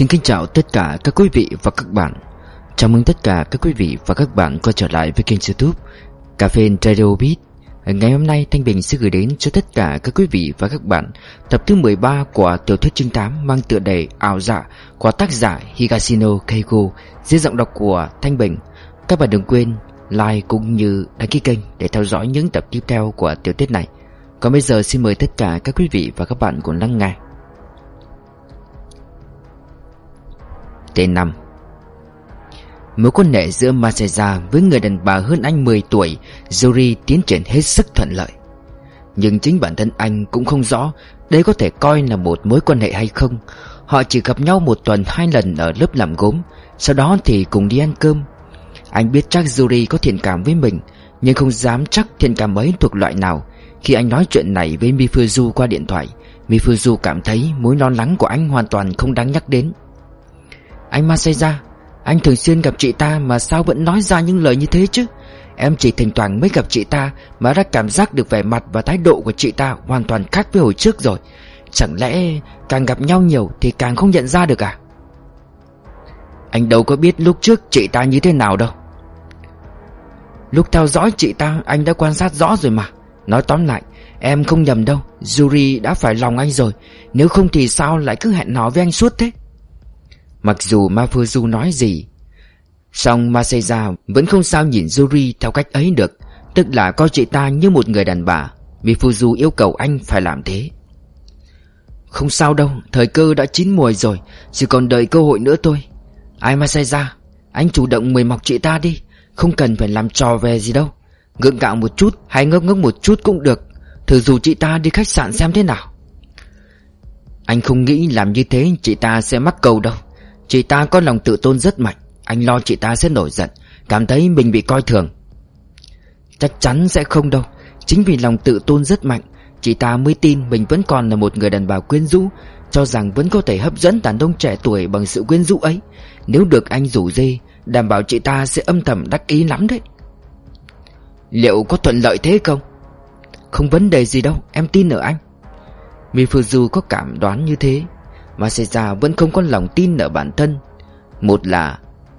Xin kính chào tất cả các quý vị và các bạn. Chào mừng tất cả các quý vị và các bạn quay trở lại với kênh youtube Cà phê Radio Beat. Ngày hôm nay, Thanh Bình sẽ gửi đến cho tất cả các quý vị và các bạn Tập thứ 13 của tiểu thuyết chương tám mang tựa đề Ảo dạ của tác giả Higashino Keiko, Dưới giọng đọc của Thanh Bình. Các bạn đừng quên like cũng như đăng ký kênh để theo dõi những tập tiếp theo của tiểu thuyết này. Còn bây giờ xin mời tất cả các quý vị và các bạn cùng lắng nghe. Tên 5 Mối quan hệ giữa Masaya với người đàn bà hơn anh 10 tuổi, Yuri tiến triển hết sức thuận lợi. Nhưng chính bản thân anh cũng không rõ Đây có thể coi là một mối quan hệ hay không. Họ chỉ gặp nhau một tuần hai lần ở lớp làm gốm, Sau đó thì cùng đi ăn cơm. Anh biết chắc Yuri có thiện cảm với mình, Nhưng không dám chắc thiện cảm ấy thuộc loại nào. Khi anh nói chuyện này với Mifuzu qua điện thoại, Mifuzu cảm thấy mối lo lắng của anh hoàn toàn không đáng nhắc đến anh Maseja Anh thường xuyên gặp chị ta mà sao vẫn nói ra những lời như thế chứ? Em chỉ thỉnh thoảng mới gặp chị ta Mà đã cảm giác được vẻ mặt và thái độ của chị ta Hoàn toàn khác với hồi trước rồi. Chẳng lẽ càng gặp nhau nhiều Thì càng không nhận ra được à? Anh đâu có biết lúc trước chị ta như thế nào đâu. Lúc theo dõi chị ta, Anh đã quan sát rõ rồi mà. Nói tóm lại, Em không nhầm đâu. Yuri đã phải lòng anh rồi. Nếu không thì sao lại cứ hẹn hò với anh suốt thế? Mặc dù Mafuzu nói gì, Song Masaya vẫn không sao nhìn Yuri theo cách ấy được, Tức là coi chị ta như một người đàn bà, vì phu du yêu cầu anh phải làm thế. Không sao đâu, Thời cơ đã chín mùi rồi, Chỉ còn đợi cơ hội nữa thôi. Ai Masaya Anh chủ động mời mọc chị ta đi, Không cần phải làm trò về gì đâu. Gượng gạo một chút hay ngốc ngốc một chút cũng được, Thử dù chị ta đi khách sạn xem thế nào. Anh không nghĩ làm như thế, chị ta sẽ mắc cầu đâu. Chị ta có lòng tự tôn rất mạnh. Anh lo chị ta sẽ nổi giận, Cảm thấy mình bị coi thường. Chắc chắn sẽ không đâu. Chính vì lòng tự tôn rất mạnh, Chị ta mới tin mình vẫn còn là một người đàn bà quyến rũ, Cho rằng vẫn có thể hấp dẫn đàn ông trẻ tuổi bằng sự quyến rũ ấy. Nếu được anh rủ dê, Đảm bảo chị ta sẽ âm thầm đắc ý lắm đấy. Liệu có thuận lợi thế không? Không vấn đề gì đâu, Em tin ở anh. Mifuzu có cảm đoán như thế. Maseja vẫn không có lòng tin ở bản thân. Một là,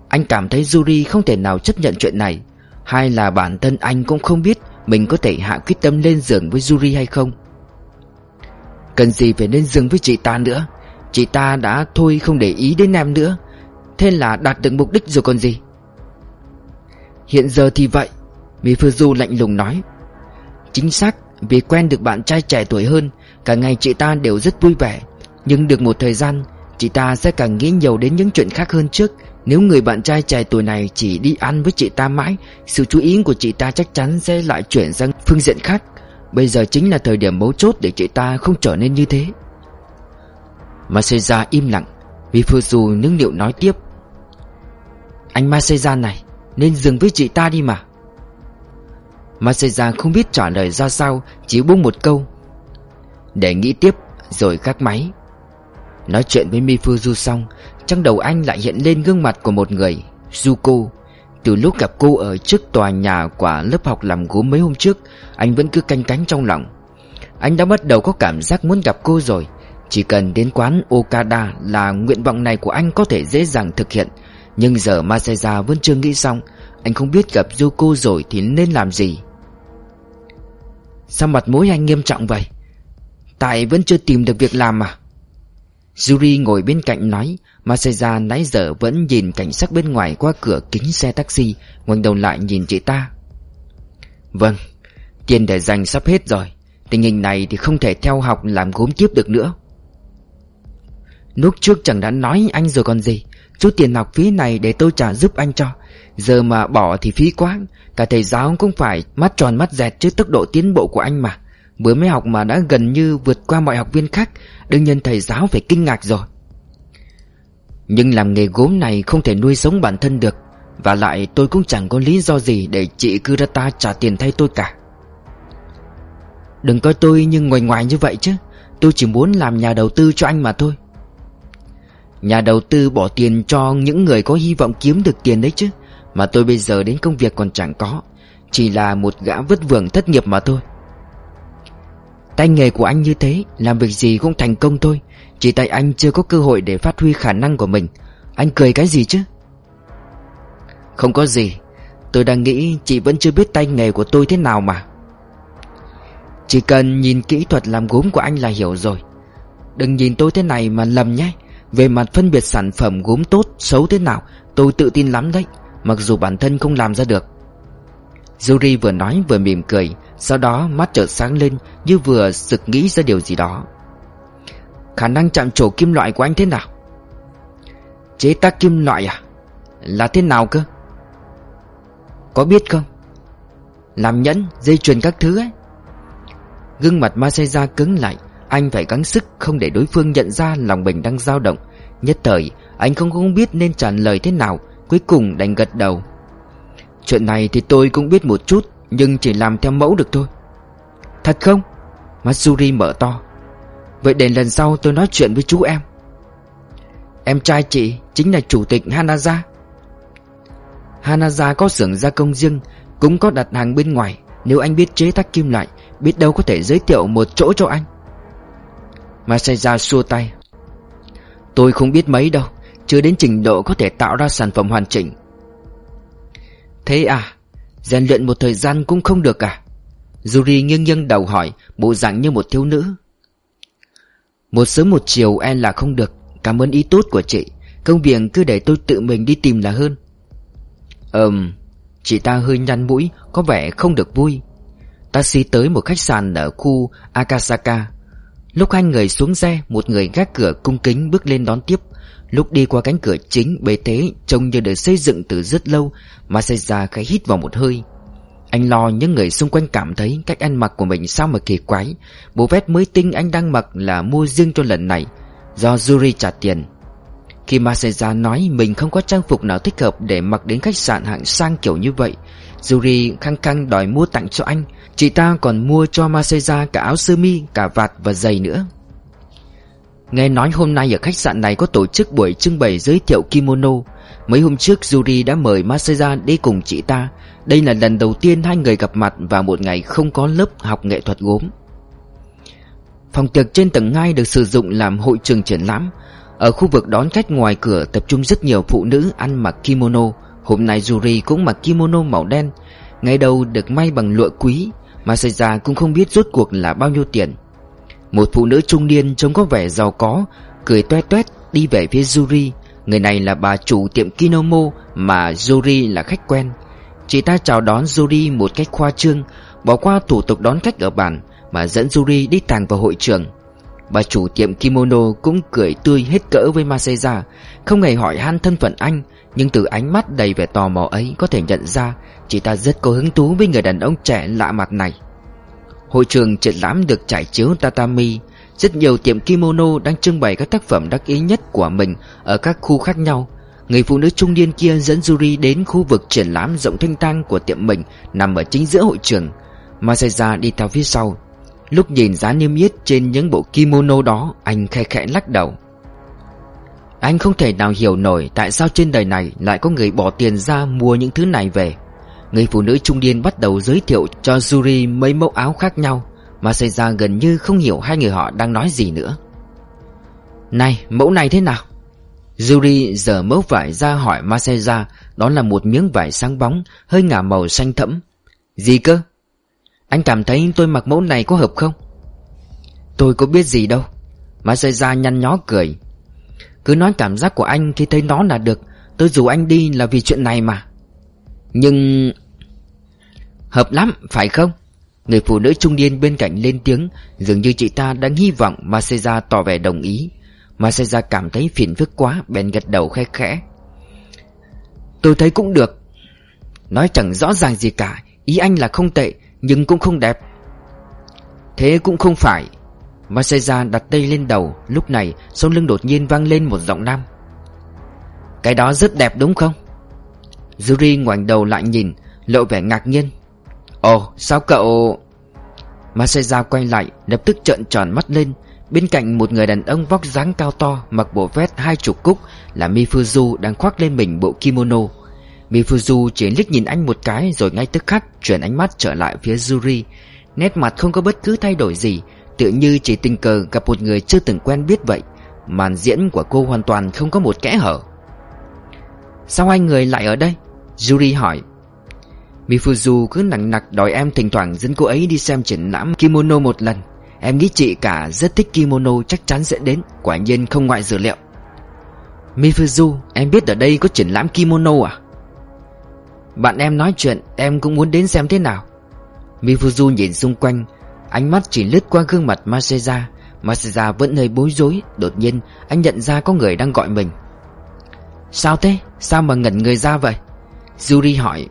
Anh cảm thấy Yuri không thể nào chấp nhận chuyện này. Hai là bản thân anh cũng không biết Mình có thể hạ quyết tâm lên giường với Yuri hay không. Cần gì phải lên giường với chị ta nữa? Chị ta đã thôi không để ý đến em nữa. Thế là đạt được mục đích rồi còn gì? Hiện giờ thì vậy Mifuzu lạnh lùng nói. Chính xác, Vì quen được bạn trai trẻ tuổi hơn, Cả ngày chị ta đều rất vui vẻ nhưng được một thời gian, Chị ta sẽ càng nghĩ nhiều đến những chuyện khác hơn trước. Nếu người bạn trai trẻ tuổi này chỉ đi ăn với chị ta mãi, Sự chú ý của chị ta chắc chắn sẽ lại chuyển sang phương diện khác. Bây giờ chính là thời điểm mấu chốt để chị ta không trở nên như thế. Maseja im lặng, Vì Fusu nướng liệu nói tiếp. Anh Maseja này, Nên dừng với chị ta đi mà. Maseja không biết trả lời ra sao, Chỉ buông một câu. Để nghĩ tiếp, Rồi gác máy. Nói chuyện với Mifuzu xong, Trong đầu anh lại hiện lên gương mặt của một người, Zuko. Từ lúc gặp cô ở trước tòa nhà của lớp học làm gốm mấy hôm trước, Anh vẫn cứ canh cánh trong lòng. Anh đã bắt đầu có cảm giác muốn gặp cô rồi. Chỉ cần đến quán Okada là nguyện vọng này của anh có thể dễ dàng thực hiện. Nhưng giờ Masaya vẫn chưa nghĩ xong, Anh không biết gặp Zuko rồi thì nên làm gì. Sao mặt mũi anh nghiêm trọng vậy? Tại vẫn chưa tìm được việc làm mà Yuri ngồi bên cạnh nói Masaya nãy giờ vẫn nhìn cảnh sắc bên ngoài qua cửa kính xe taxi, ngoảnh đầu lại nhìn chị ta. Vâng Tiền để dành sắp hết rồi, Tình hình này thì không thể theo học làm gốm kiếp được nữa. Lúc trước chẳng đã nói anh rồi còn gì, Chút tiền học phí này để tôi trả giúp anh cho. Giờ mà bỏ thì phí quá, Cả thầy giáo cũng phải mắt tròn mắt dẹt trước tốc độ tiến bộ của anh mà. Vừa mới học mà đã gần như vượt qua mọi học viên khác, Đương nhiên thầy giáo phải kinh ngạc rồi. Nhưng làm nghề gốm này không thể nuôi sống bản thân được, Và lại tôi cũng chẳng có lý do gì để chị Kurata trả tiền thay tôi cả. Đừng coi tôi như ngoài ngoài như vậy chứ, Tôi chỉ muốn làm nhà đầu tư cho anh mà thôi. Nhà đầu tư bỏ tiền cho những người có hy vọng kiếm được tiền đấy chứ, Mà tôi bây giờ đến công việc còn chẳng có, Chỉ là một gã vất vưởng thất nghiệp mà thôi. Tay nghề của anh như thế Làm việc gì cũng thành công thôi. Chỉ tại anh chưa có cơ hội để phát huy khả năng của mình. Anh cười cái gì chứ? Không có gì. Tôi đang nghĩ chị vẫn chưa biết tay nghề của tôi thế nào mà. Chỉ cần nhìn kỹ thuật làm gốm của anh là hiểu rồi. Đừng nhìn tôi thế này mà lầm nhé. Về mặt phân biệt sản phẩm gốm tốt, xấu thế nào Tôi tự tin lắm đấy. Mặc dù bản thân không làm ra được. Yuri vừa nói vừa mỉm cười Sau đó mắt chợt sáng lên Như vừa sực nghĩ ra điều gì đó. Khả năng chạm trổ kim loại của anh thế nào? Chế tác kim loại à? Là thế nào cơ? Có biết không? Làm nhẫn, dây chuyền các thứ ấy. Gương mặt Masaya cứng lại Anh phải gắng sức không để đối phương nhận ra lòng mình đang dao động. Nhất thời anh không không biết nên trả lời thế nào Cuối cùng đành gật đầu. Chuyện này thì tôi cũng biết một chút, Nhưng chỉ làm theo mẫu được thôi. Thật không? Matsuri mở to. Vậy để lần sau tôi nói chuyện với chú em. Em trai chị chính là chủ tịch Hanaza. Hanaza có xưởng gia công riêng, Cũng có đặt hàng bên ngoài. Nếu anh biết chế tác kim loại, Biết đâu có thể giới thiệu một chỗ cho anh. Masaya xua tay. Tôi không biết mấy đâu, Chưa đến trình độ có thể tạo ra sản phẩm hoàn chỉnh. Thế à rèn luyện một thời gian cũng không được à? Yuri nghiêng nghiêng đầu hỏi, Bộ dạng như một thiếu nữ. Một sớm một chiều e là không được, Cảm ơn ý tốt của chị. Công việc cứ để tôi tự mình đi tìm là hơn. Ừm, Chị ta hơi nhăn mũi, Có vẻ không được vui. Taxi tới một khách sạn ở khu Akasaka. Lúc hai người xuống xe, Một người gác cửa cung kính bước lên đón tiếp. Lúc đi qua cánh cửa chính bề thế Trông như được xây dựng từ rất lâu Masaya khẽ hít vào một hơi. Anh lo những người xung quanh cảm thấy Cách ăn mặc của mình sao mà kỳ quái. Bộ vest mới tinh anh đang mặc là mua riêng cho lần này Do Yuri trả tiền. Khi Masaya nói mình không có trang phục nào thích hợp Để mặc đến khách sạn hạng sang kiểu như vậy Yuri khăng khăng đòi mua tặng cho anh. Chị ta còn mua cho Masaya cả áo sơ mi, cả vạt và giày nữa. Nghe nói hôm nay ở khách sạn này có tổ chức buổi trưng bày giới thiệu kimono. Mấy hôm trước, Yuri đã mời Masaya đi cùng chị ta. Đây là lần đầu tiên hai người gặp mặt vào một ngày không có lớp học nghệ thuật gốm. Phòng tiệc trên tầng 2 được sử dụng làm hội trường triển lãm. Ở khu vực đón khách ngoài cửa tập trung rất nhiều phụ nữ ăn mặc kimono. Hôm nay Yuri cũng mặc kimono màu đen. Ngày đầu được may bằng lụa quý. Masaya cũng không biết rốt cuộc là bao nhiêu tiền một phụ nữ trung niên trông có vẻ giàu có, Cười toe toét đi về phía Yuri Người này là bà chủ tiệm Kinomo Mà Yuri là khách quen. Chị ta chào đón Yuri một cách khoa trương, Bỏ qua thủ tục đón khách ở bàn Mà dẫn Yuri đi tàng vào hội trường. Bà chủ tiệm kimono cũng cười tươi hết cỡ với Masaya Không hề hỏi han thân phận anh, Nhưng từ ánh mắt đầy vẻ tò mò ấy Có thể nhận ra Chị ta rất có hứng thú với người đàn ông trẻ lạ mặt này. Hội trường triển lãm được trải chiếu tatami. Rất nhiều tiệm kimono đang trưng bày các tác phẩm đắc ý nhất của mình Ở các khu khác nhau. Người phụ nữ trung niên kia dẫn Yuri đến khu vực triển lãm rộng thanh tang của tiệm mình Nằm ở chính giữa hội trường. Masaya đi theo phía sau. Lúc nhìn giá niêm yết trên những bộ kimono đó, Anh khe khẽ lắc đầu. Anh không thể nào hiểu nổi Tại sao trên đời này lại có người bỏ tiền ra mua những thứ này về. Người phụ nữ trung niên bắt đầu giới thiệu cho Yuri mấy mẫu áo khác nhau, Mà xảy ra gần như không hiểu hai người họ đang nói gì nữa. Này, mẫu này thế nào? Yuri giờ mẫu vải ra hỏi Masaya, Đó là một miếng vải sáng bóng, Hơi ngả màu xanh thẫm. Gì cơ? Anh cảm thấy tôi mặc mẫu này có hợp không? Tôi có biết gì đâu. Masaya nhăn nhó cười. Cứ nói cảm giác của anh khi thấy nó là được, Tôi dù anh đi là vì chuyện này mà. Nhưng Hợp lắm, phải không? Người phụ nữ trung niên bên cạnh lên tiếng, Dường như chị ta đang hy vọng Maseja tỏ vẻ đồng ý. Maseja cảm thấy phiền phức quá, Bèn gật đầu khẽ khẽ. Tôi thấy cũng được. Nói chẳng rõ ràng gì cả, Ý anh là không tệ, Nhưng cũng không đẹp. Thế cũng không phải. Maseja đặt tay lên đầu, Lúc này sau lưng đột nhiên vang lên một giọng nam. Cái đó rất đẹp đúng không? Yuri ngoảnh đầu lại nhìn, Lộ vẻ ngạc nhiên. Ồ, sao cậu? Masaya quay lại, lập tức trợn tròn mắt lên. Bên cạnh một người đàn ông vóc dáng cao to, Mặc bộ vest hai chục cúc, Là Mifuzu đang khoác lên mình bộ kimono. Mifuzu chỉ liếc nhìn anh một cái Rồi ngay tức khắc chuyển ánh mắt trở lại phía Yuri Nét mặt không có bất cứ thay đổi gì Tự như chỉ tình cờ gặp một người chưa từng quen biết vậy. Màn diễn của cô hoàn toàn không có một kẽ hở. Sao hai người lại ở đây? Yuri hỏi Mifuzu cứ nặng nặc đòi em thỉnh thoảng dẫn cô ấy đi xem triển lãm kimono một lần Em nghĩ chị cả rất thích kimono chắc chắn sẽ đến, Quả nhiên không ngoại dữ liệu Mifuzu, em biết ở đây có triển lãm kimono à? Bạn em nói chuyện, em cũng muốn đến xem thế nào Mifuzu nhìn xung quanh, Ánh mắt chỉ lướt qua gương mặt Maseja Maseja vẫn hơi bối rối, Đột nhiên anh nhận ra có người đang gọi mình Sao thế? Sao mà ngẩn người ra vậy? Yuri hỏi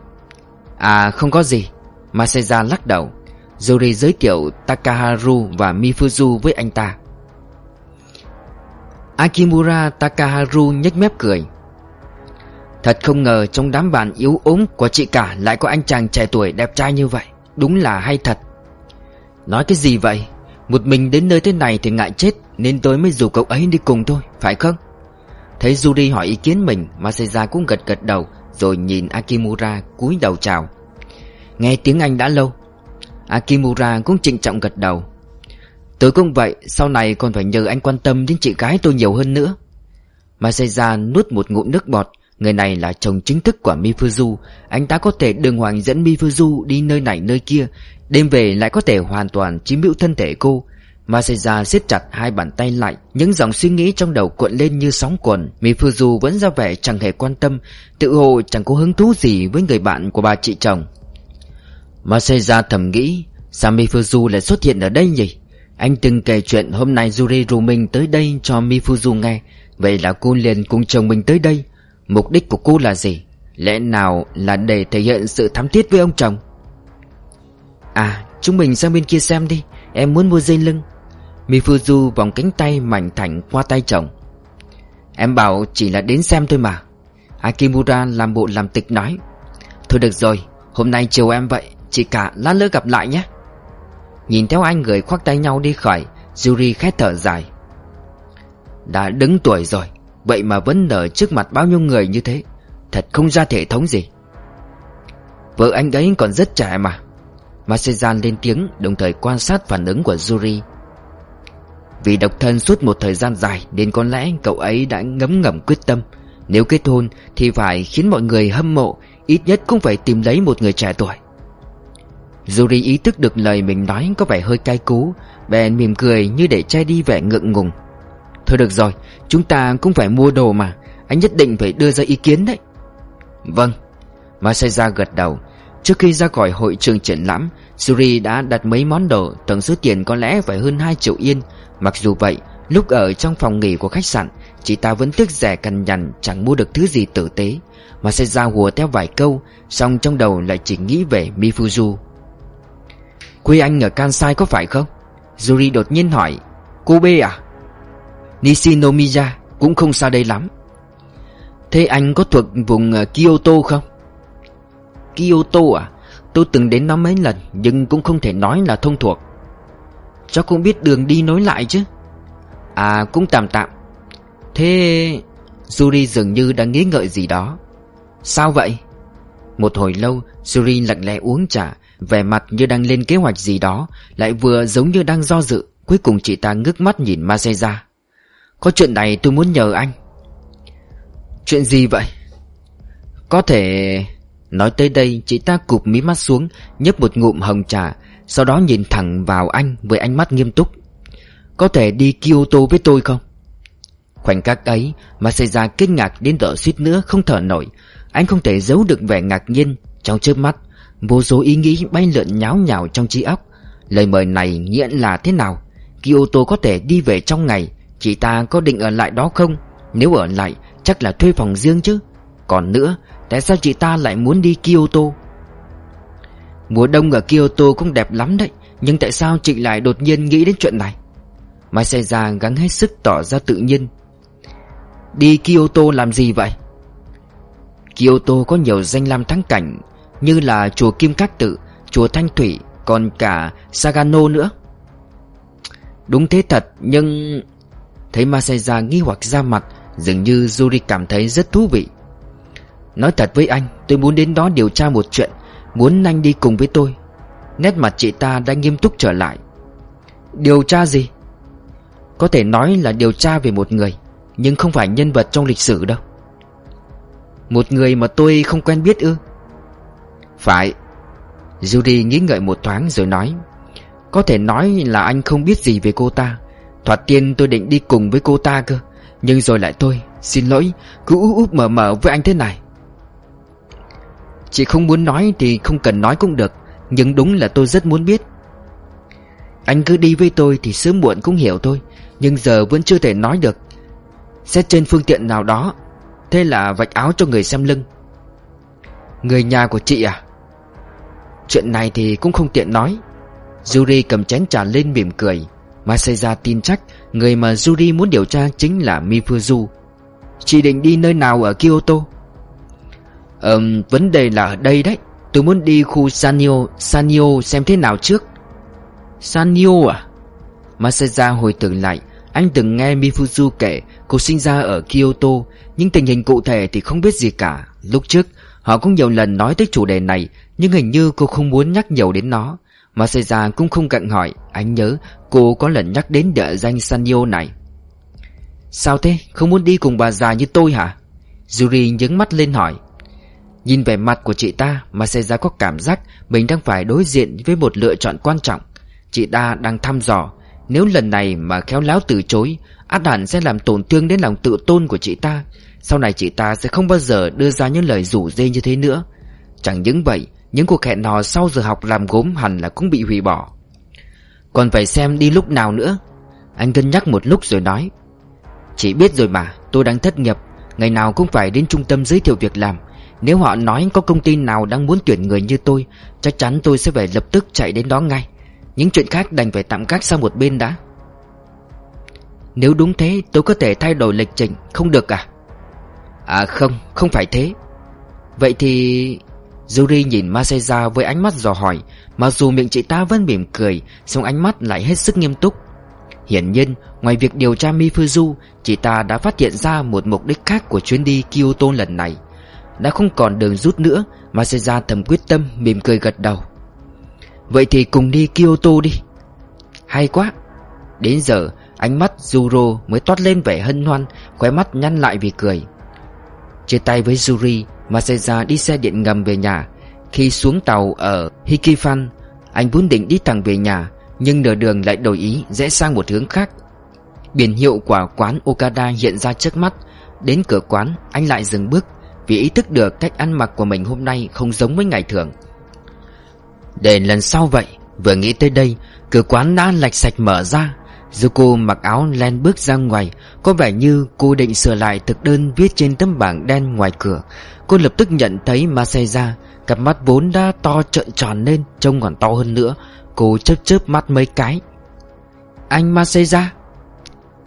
À không có gì. Maseja lắc đầu. Yuri giới thiệu Takaharu và Mifuzu với anh ta. Akimura Takaharu nhếch mép cười. Thật không ngờ trong đám bạn yếu ốm của chị cả lại có anh chàng trẻ tuổi đẹp trai như vậy. Đúng là hay thật. Nói cái gì vậy? Một mình đến nơi thế này thì ngại chết, Nên tôi mới rủ cậu ấy đi cùng thôi, Phải không? Thấy Yuri hỏi ý kiến mình Masaya cũng gật gật đầu. Rồi nhìn Akimura cúi đầu chào. Nghe tiếng Anh đã lâu, Akimura cũng trịnh trọng gật đầu. Tớ cũng vậy, Sau này còn phải nhờ anh quan tâm đến chị gái tôi nhiều hơn nữa. Masaya nuốt một ngụm nước bọt, Người này là chồng chính thức của Mifuzu. Anh ta có thể đường hoàng dẫn Mifuzu đi nơi này nơi kia, Đêm về lại có thể hoàn toàn chiếm hữu thân thể cô. Masaya siết chặt hai bàn tay lại. Những dòng suy nghĩ trong đầu cuộn lên như sóng cuộn. Mifuzu vẫn ra vẻ chẳng hề quan tâm. Tự hồ chẳng có hứng thú gì với người bạn của bà chị chồng. Masaya thầm nghĩ, Sao Mifuzu lại xuất hiện ở đây nhỉ? Anh từng kể chuyện hôm nay Yuri Rumin tới đây cho Mifuzu nghe. Vậy là cô liền cùng chồng mình tới đây. Mục đích của cô là gì? Lẽ nào là để thể hiện sự thắm thiết với ông chồng? À chúng mình sang bên kia xem đi. Em muốn mua dây lưng. Mifuzu vòng cánh tay mảnh thảnh qua tay chồng. Em bảo chỉ là đến xem thôi mà. Akimura làm bộ làm tịch nói. Thôi được rồi, Hôm nay chiều em vậy, Chị cả lát nữa gặp lại nhé. Nhìn theo anh người khoác tay nhau đi khỏi, Yuri khét thở dài. Đã đứng tuổi rồi, Vậy mà vẫn nở trước mặt bao nhiêu người như thế? Thật không ra thể thống gì. Vợ anh ấy còn rất trẻ mà. Masejan lên tiếng, đồng thời quan sát phản ứng của Yuri. Vì độc thân suốt một thời gian dài, Nên có lẽ cậu ấy đã ngấm ngầm quyết tâm. Nếu kết hôn, thì phải khiến mọi người hâm mộ, Ít nhất cũng phải tìm lấy một người trẻ tuổi. Yuri ý thức được lời mình nói có vẻ hơi cay cú, Bèn mỉm cười như để che đi vẻ ngượng ngùng. Thôi được rồi, Chúng ta cũng phải mua đồ mà, Anh nhất định phải đưa ra ý kiến đấy. Vâng. Masaya gật đầu. Trước khi ra khỏi hội trường triển lãm, Suri đã đặt mấy món đồ, Tổng số tiền có lẽ phải hơn 2 triệu yên Mặc dù vậy, Lúc ở trong phòng nghỉ của khách sạn, Chị ta vẫn tiếc rẻ cằn nhằn, Chẳng mua được thứ gì tử tế Mà sẽ ra hùa theo vài câu Xong trong đầu lại chỉ nghĩ về Mifuzu Quê anh ở Kansai có phải không? Yuri đột nhiên hỏi Kobe à? Nishinomiya cũng không xa đây lắm Thế anh có thuộc vùng Kyoto không? Kyoto à? Tôi từng đến nó mấy lần, Nhưng cũng không thể nói là thông thuộc. Cháu cũng biết đường đi nối lại chứ? À cũng tạm tạm. Thế... Yuri dường như đang nghĩ ngợi gì đó. Sao vậy? Một hồi lâu Yuri lặng lẽ uống trà, Vẻ mặt như đang lên kế hoạch gì đó, Lại vừa giống như đang do dự, Cuối cùng chị ta ngước mắt nhìn Masaya có chuyện này tôi muốn nhờ anh. Chuyện gì vậy? Có thể Nói tới đây, chị ta cụp mí mắt xuống, nhấp một ngụm hồng trà, Sau đó nhìn thẳng vào anh với ánh mắt nghiêm túc. Có thể đi Kyoto với tôi không? Khoảnh khắc ấy mà xảy ra kinh ngạc đến đỡ suýt nữa không thở nổi. Anh không thể giấu được vẻ ngạc nhiên Trong trước mắt. Vô số ý nghĩ bay lượn nháo nhào trong trí óc. Lời mời này nghĩa là thế nào? Kyoto có thể đi về trong ngày, Chị ta có định ở lại đó không? Nếu ở lại, chắc là thuê phòng riêng chứ. Còn nữa Tại sao chị ta lại muốn đi Kyoto? Mùa đông ở Kyoto cũng đẹp lắm đấy, Nhưng tại sao chị lại đột nhiên nghĩ đến chuyện này? Mai xe ra gắng hết sức tỏ ra tự nhiên. Đi Kyoto làm gì vậy? Kyoto có nhiều danh lam thắng cảnh, Như là chùa Kim Cát Tự, Chùa Thanh Thủy, Còn cả Sagano nữa. Đúng thế thật, Nhưng Thấy Masaya nghi hoặc ra mặt, Dường như Yuri cảm thấy rất thú vị. Nói thật với anh Tôi muốn đến đó điều tra một chuyện. Muốn anh đi cùng với tôi. Nét mặt chị ta đã nghiêm túc trở lại. Điều tra gì? Có thể nói là điều tra về một người Nhưng không phải nhân vật trong lịch sử đâu. Một người mà tôi không quen biết ư? Phải. Judy nghĩ ngợi một thoáng rồi nói Có thể nói là anh không biết gì về cô ta. Thoạt tiên tôi định đi cùng với cô ta cơ Nhưng rồi lại tôi, Xin lỗi Cứ úp úp mở mở với anh thế này. Chị không muốn nói thì không cần nói cũng được, Nhưng đúng là tôi rất muốn biết. Anh cứ đi với tôi thì sớm muộn cũng hiểu thôi, Nhưng giờ vẫn chưa thể nói được. Xét trên phương tiện nào đó, Thế là vạch áo cho người xem lưng. Người nhà của chị à? Chuyện này thì cũng không tiện nói. Yuri cầm chén trà lên mỉm cười. Masaya tin chắc Người mà Yuri muốn điều tra chính là Mifuzu. Chị định đi nơi nào ở Kyoto? Ờm vấn đề là ở đây đấy. Tôi muốn đi khu Sanyo Sanyo xem thế nào trước. Sanyo à? Masaya hồi tưởng lại Anh từng nghe Mifuzu kể Cô sinh ra ở Kyoto. Nhưng tình hình cụ thể thì không biết gì cả. Lúc trước Họ cũng nhiều lần nói tới chủ đề này Nhưng hình như cô không muốn nhắc nhiều đến nó. Masaya cũng không cạnh hỏi. Anh nhớ cô có lần nhắc đến địa danh Sanyo này. Sao thế? Không muốn đi cùng bà già như tôi hả? Yuri nhướng mắt lên hỏi Nhìn vẻ mặt của chị ta mà xảy ra có cảm giác Mình đang phải đối diện với một lựa chọn quan trọng. Chị ta đang thăm dò. Nếu lần này mà khéo léo từ chối, Át hẳn sẽ làm tổn thương đến lòng tự tôn của chị ta. Sau này chị ta sẽ không bao giờ đưa ra những lời rủ dê như thế nữa. Chẳng những vậy, Những cuộc hẹn hò sau giờ học làm gốm hẳn là cũng bị hủy bỏ. Còn phải xem đi lúc nào nữa. Anh cân nhắc một lúc rồi nói. Chị biết rồi mà, Tôi đang thất nghiệp. Ngày nào cũng phải đến trung tâm giới thiệu việc làm. Nếu họ nói có công ty nào đang muốn tuyển người như tôi Chắc chắn tôi sẽ phải lập tức chạy đến đó ngay. Những chuyện khác đành phải tạm gác sang một bên đã. Nếu đúng thế tôi có thể thay đổi lịch trình Không được à? À không, không phải thế. Vậy thì... Yuri nhìn Masaya với ánh mắt dò hỏi Mặc dù miệng chị ta vẫn mỉm cười song ánh mắt lại hết sức nghiêm túc. Hiển nhiên ngoài việc điều tra Mifuzu Chị ta đã phát hiện ra một mục đích khác của chuyến đi Kyoto lần này. Đã không còn đường rút nữa Masaya thầm quyết tâm, mỉm cười gật đầu. Vậy thì cùng đi Kyoto đi. Hay quá. Đến giờ, ánh mắt Zuro mới toát lên vẻ hân hoan, Khóe mắt nhăn lại vì cười. Chia tay với Yuri Masaya đi xe điện ngầm về nhà. Khi xuống tàu ở Hikifan, Anh vốn định đi thẳng về nhà, Nhưng nửa đường lại đổi ý, rẽ sang một hướng khác. Biển hiệu của quán Okada hiện ra trước mắt. Đến cửa quán, anh lại dừng bước. Vì ý thức được cách ăn mặc của mình hôm nay không giống với ngày thường. Để lần sau vậy, Vừa nghĩ tới đây Cửa quán đã lạch sạch mở ra, Zuko mặc áo len bước ra ngoài, Có vẻ như cô định sửa lại thực đơn viết trên tấm bảng đen ngoài cửa. Cô lập tức nhận thấy Masaya, Cặp mắt vốn đã to trợn tròn lên, Trông còn to hơn nữa. Cô chớp chớp mắt mấy cái. Anh Masaya?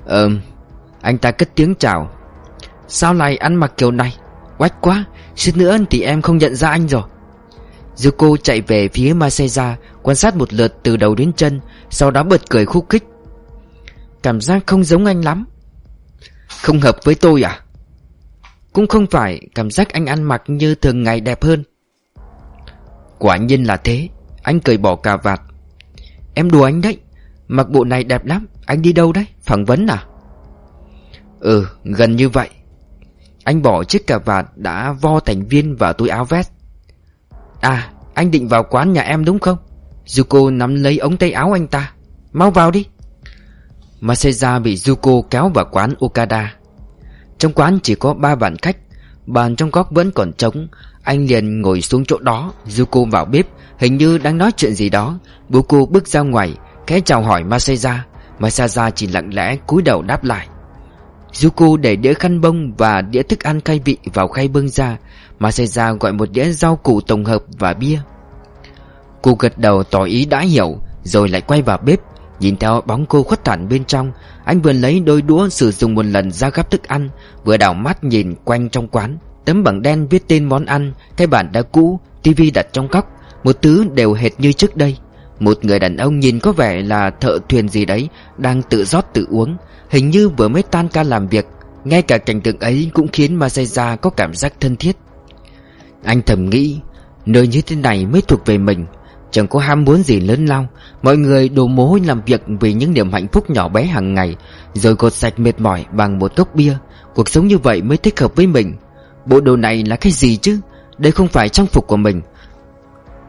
Ờm Anh ta cất tiếng chào. Sao lại ăn mặc kiểu này? Quách quá, Suýt nữa thì em không nhận ra anh rồi. Zuko chạy về phía Masaya Quan sát một lượt từ đầu đến chân, Sau đó bật cười khúc khích. Cảm giác không giống anh lắm. Không hợp với tôi à? Cũng không phải Cảm giác anh ăn mặc như thường ngày đẹp hơn. Quả nhiên là thế, Anh cười bỏ cà vạt. Em đùa anh đấy, Mặc bộ này đẹp lắm, Anh đi đâu đấy, Phỏng vấn à? Ừ gần như vậy. Anh bỏ chiếc cà vạt đã vo thành viên vào túi áo vest. À anh định vào quán nhà em đúng không? Zuko nắm lấy ống tay áo anh ta. Mau vào đi. Masaya bị Zuko kéo vào quán Okada. Trong quán chỉ có ba bàn khách, Bàn trong góc vẫn còn trống. Anh liền ngồi xuống chỗ đó, Zuko vào bếp, Hình như đang nói chuyện gì đó. Bố bước ra ngoài, Khẽ chào hỏi Masaya. Masaya chỉ lặng lẽ cúi đầu đáp lại. Zuko để đĩa khăn bông và đĩa thức ăn cay vị vào khay bưng ra Masaya gọi một đĩa rau củ tổng hợp và bia. Cô gật đầu tỏ ý đã hiểu, Rồi lại quay vào bếp, Nhìn theo bóng cô khuất thẳn bên trong. Anh vừa lấy đôi đũa sử dụng một lần ra gắp thức ăn, Vừa đảo mắt nhìn quanh trong quán. Tấm bảng đen viết tên món ăn, Cái bản đã cũ, tivi đặt trong góc. Một thứ đều hệt như trước đây. Một người đàn ông nhìn có vẻ là thợ thuyền gì đấy, Đang tự rót tự uống. Hình như vừa mới tan ca làm việc, Ngay cả cảnh tượng ấy cũng khiến Masaya có cảm giác thân thiết. Anh thầm nghĩ, Nơi như thế này mới thuộc về mình, Chẳng có ham muốn gì lớn lao. Mọi người đổ mồ hôi làm việc Vì những niềm hạnh phúc nhỏ bé hàng ngày, Rồi gột sạch mệt mỏi bằng một cốc bia. Cuộc sống như vậy mới thích hợp với mình. Bộ đồ này là cái gì chứ? Đây không phải trang phục của mình.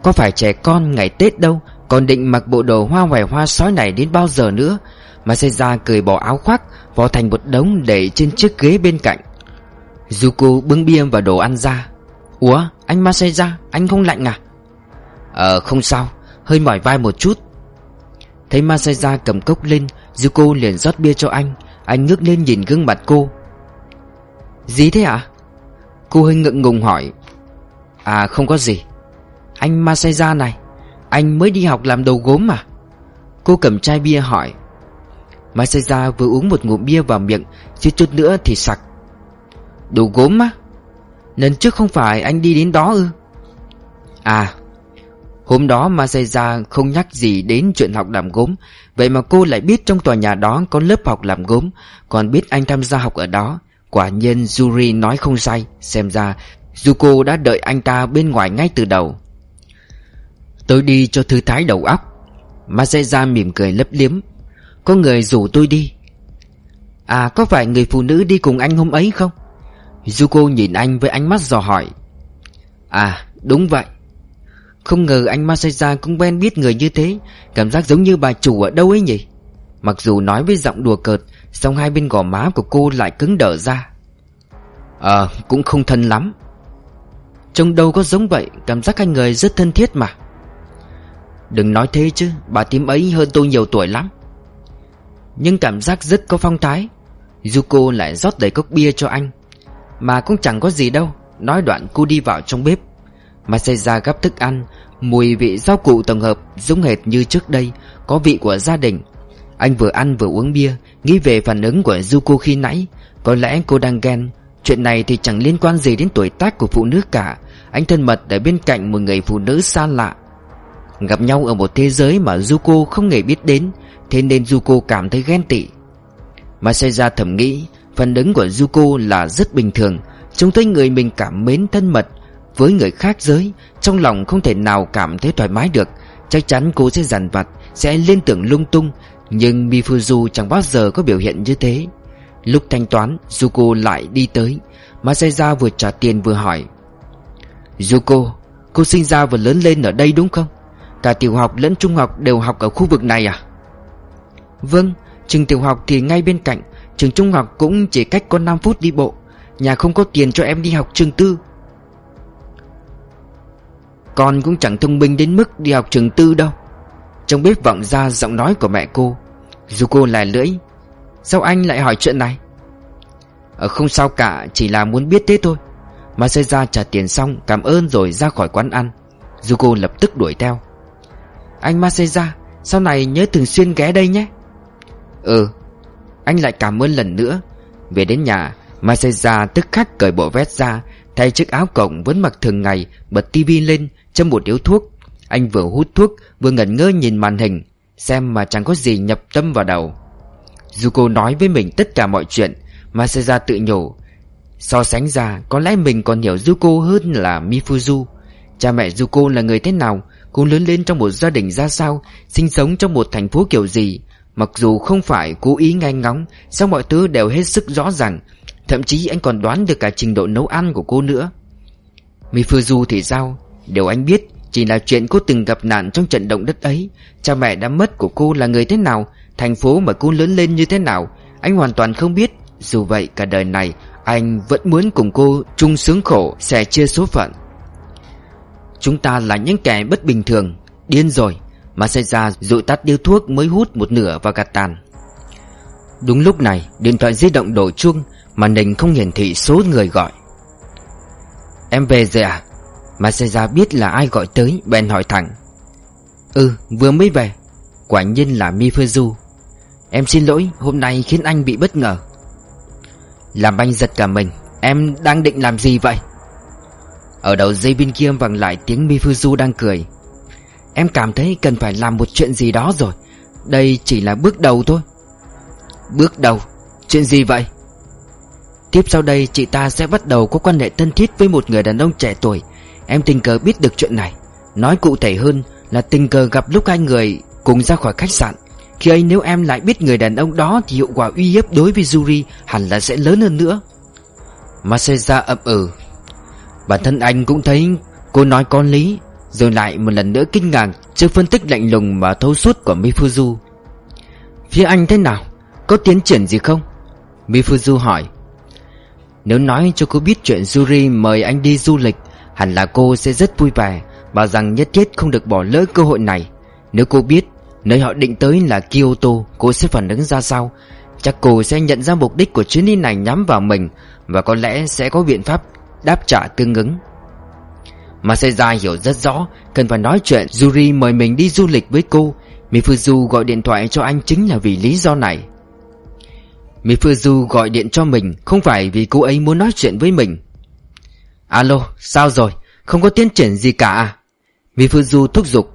Có phải trẻ con ngày Tết đâu, Còn định mặc bộ đồ hoa hoài hoa sói này đến bao giờ nữa? Mà xây ra cười bỏ áo khoác, Vò thành một đống để trên chiếc ghế bên cạnh. Zuko bưng bia và đồ ăn ra. Ủa, anh Masaya Anh không lạnh à? Ờ không sao, Hơi mỏi vai một chút. Thấy Masaya cầm cốc lên, Zuko liền rót bia cho anh. Anh ngước lên nhìn gương mặt cô. Gì thế ạ? À? Cô hơi ngượng ngùng hỏi. À không có gì. Anh Masaya này, Anh mới đi học làm đầu gốm mà Cô cầm chai bia hỏi. Masaya vừa uống một ngụm bia vào miệng, Chứ chút nữa thì sặc. Đồ gốm á? Lần trước không phải anh đi đến đó ư? À Hôm đó Masaya không nhắc gì đến chuyện học làm gốm, Vậy mà cô lại biết trong tòa nhà đó có lớp học làm gốm, Còn biết anh tham gia học ở đó. Quả nhiên Yuri nói không sai, Xem ra Zuko đã đợi anh ta bên ngoài ngay từ đầu. Tôi đi cho thư thái đầu óc. Masaya mỉm cười lấp liếm. Có người rủ tôi đi. À có phải người phụ nữ đi cùng anh hôm ấy không? Zuko nhìn anh với ánh mắt dò hỏi. À đúng vậy. Không ngờ anh Masaya cũng quen biết người như thế. Cảm giác giống như bà chủ ở đâu ấy nhỉ? Mặc dù nói với giọng đùa cợt, song hai bên gò má của cô lại cứng đờ ra. Ờ cũng không thân lắm. Trông đâu có giống vậy, Cảm giác hai người rất thân thiết mà. Đừng nói thế chứ, Bà tím ấy hơn tôi nhiều tuổi lắm. Nhưng cảm giác rất có phong thái. Yuko lại rót đầy cốc bia cho anh. Mà cũng chẳng có gì đâu, Nói đoạn cô đi vào trong bếp. Masaya gắp thức ăn, Mùi vị rau cụ tổng hợp giống hệt như trước đây, Có vị của gia đình. Anh vừa ăn vừa uống bia, Nghĩ về phản ứng của Zuko khi nãy. Có lẽ cô đang ghen, Chuyện này thì chẳng liên quan gì đến tuổi tác của phụ nữ cả. Anh thân mật ở bên cạnh một người phụ nữ xa lạ. Gặp nhau ở một thế giới mà Zuko không hề biết đến. Thế nên Zuko cảm thấy ghen tị. Masaya thầm nghĩ Phần ứng của Zuko là rất bình thường. Chúng thấy người mình cảm mến thân mật Với người khác giới, Trong lòng không thể nào cảm thấy thoải mái được. Chắc chắn cô sẽ dằn vặt, Sẽ liên tưởng lung tung, Nhưng Mifuzu chẳng bao giờ có biểu hiện như thế. Lúc thanh toán, Zuko lại đi tới. Masaya vừa trả tiền vừa hỏi, Zuko, Cô sinh ra và lớn lên ở đây đúng không? Cả tiểu học lẫn trung học đều học ở khu vực này à? Vâng Trường tiểu học thì ngay bên cạnh. Trường trung học cũng chỉ cách có 5 phút đi bộ. Nhà không có tiền cho em đi học trường tư. Con cũng chẳng thông minh đến mức đi học trường tư đâu. Trong bếp vọng ra giọng nói của mẹ cô. Dù cô lại lưỡi, Sao anh lại hỏi chuyện này? Ở không sao cả, Chỉ là muốn biết thế thôi. Mà xây ra trả tiền xong, Cảm ơn rồi ra khỏi quán ăn. Zuko lập tức đuổi theo. Anh Masaya Sau này nhớ thường xuyên ghé đây nhé. Ừ. Anh lại cảm ơn lần nữa. Về đến nhà Masaya tức khắc cởi bộ vest ra, Thay chiếc áo cổng vẫn mặc thường ngày, Bật tivi lên, Châm một điếu thuốc. Anh vừa hút thuốc, Vừa ngẩn ngơ nhìn màn hình, Xem mà chẳng có gì nhập tâm vào đầu. Zuko nói với mình tất cả mọi chuyện Masaya tự nhủ. So sánh ra, có lẽ mình còn hiểu Zuko hơn là Mifuzu. Cha mẹ Zuko là người thế nào, Cô lớn lên trong một gia đình ra sao, Sinh sống trong một thành phố kiểu gì Mặc dù không phải cố ý ngay ngóng Sao mọi thứ đều hết sức rõ ràng. Thậm chí anh còn đoán được cả trình độ nấu ăn của cô nữa. Mifuzu thì sao? Điều anh biết chỉ là chuyện cô từng gặp nạn trong trận động đất ấy. Cha mẹ đã mất của cô là người thế nào? Thành phố mà cô lớn lên như thế nào? Anh hoàn toàn không biết. Dù vậy, cả đời này, Anh vẫn muốn cùng cô chung sướng khổ, Sẻ chia số phận. Chúng ta là những kẻ bất bình thường. Điên rồi. Mà xảy ra dụi tắt điếu thuốc mới hút một nửa và gạt tàn. Đúng lúc này, Điện thoại di động đổ chuông Màn hình không hiển thị số người gọi. Em về rồi à? Mà xảy ra biết là ai gọi tới, Bèn hỏi thẳng. Ừ vừa mới về. Quả nhiên là Mifuzu. Em xin lỗi, hôm nay khiến anh bị bất ngờ. Làm anh giật cả mình. Em đang định làm gì vậy? Ở đầu dây bên kia vang lại tiếng Mifuzu đang cười. Em cảm thấy cần phải làm một chuyện gì đó rồi. Đây chỉ là bước đầu thôi. Bước đầu? Chuyện gì vậy? Tiếp sau đây, chị ta sẽ bắt đầu có quan hệ thân thiết với một người đàn ông trẻ tuổi. Em tình cờ biết được chuyện này. Nói cụ thể hơn Là tình cờ gặp lúc hai người cùng ra khỏi khách sạn. Khi ấy nếu em lại biết người đàn ông đó Thì hiệu quả uy hiếp đối với Yuri Hẳn là sẽ lớn hơn nữa. Maseja ậm ừ. Bản thân anh cũng thấy cô nói có lý. Rồi lại một lần nữa kinh ngạc Trước phân tích lạnh lùng và thấu suốt của Mifuzu. Phía anh thế nào? Có tiến triển gì không? Mifuzu hỏi. Nếu nói cho cô biết chuyện Yuri mời anh đi du lịch, Hẳn là cô sẽ rất vui vẻ Bảo rằng nhất thiết không được bỏ lỡ cơ hội này. Nếu cô biết Nơi họ định tới là Kyoto, Cô sẽ phản ứng ra sao? Chắc cô sẽ nhận ra mục đích của chuyến đi này nhắm vào mình Và có lẽ sẽ có biện pháp đáp trả tương ứng. Masaya hiểu rất rõ Cần phải nói chuyện. Yuri mời mình đi du lịch với cô. Mifuzu gọi điện thoại cho anh chính là vì lý do này. Mifuzu gọi điện cho mình Không phải vì cô ấy muốn nói chuyện với mình. Alo, sao rồi? Không có tiến triển gì cả à? Mifuzu thúc giục.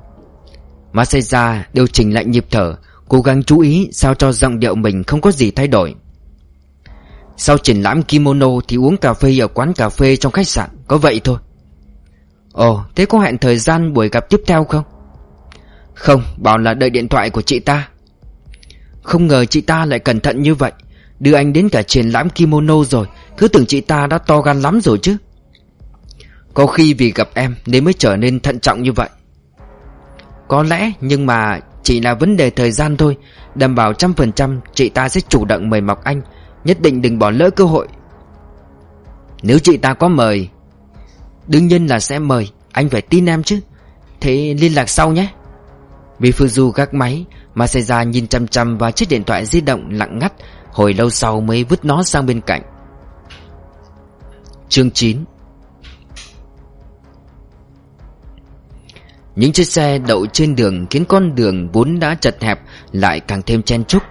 Masaya điều chỉnh lại nhịp thở Cố gắng chú ý sao cho giọng điệu mình không có gì thay đổi. Sau triển lãm kimono thì uống cà phê ở quán cà phê trong khách sạn Có vậy thôi. Ồ, thế có hẹn thời gian buổi gặp tiếp theo không? Không, bảo là đợi điện thoại của chị ta. Không ngờ chị ta lại cẩn thận như vậy. Đưa anh đến cả triển lãm kimono rồi. Cứ tưởng chị ta đã to gan lắm rồi chứ. Có khi vì gặp em nên mới trở nên thận trọng như vậy. Có lẽ nhưng mà chỉ là vấn đề thời gian thôi. Đảm bảo trăm phần trăm chị ta sẽ chủ động mời mọc anh. Nhất định đừng bỏ lỡ cơ hội. Nếu chị ta có mời Đương nhiên là sẽ mời, Anh phải tin em chứ. Thế liên lạc sau nhé. Mifuzu gác máy, Masaya nhìn chăm chăm vào chiếc điện thoại di động lặng ngắt, Hồi lâu sau mới vứt nó sang bên cạnh. Chương 9 Những chiếc xe đậu trên đường khiến con đường vốn đã chật hẹp lại càng thêm chen chúc.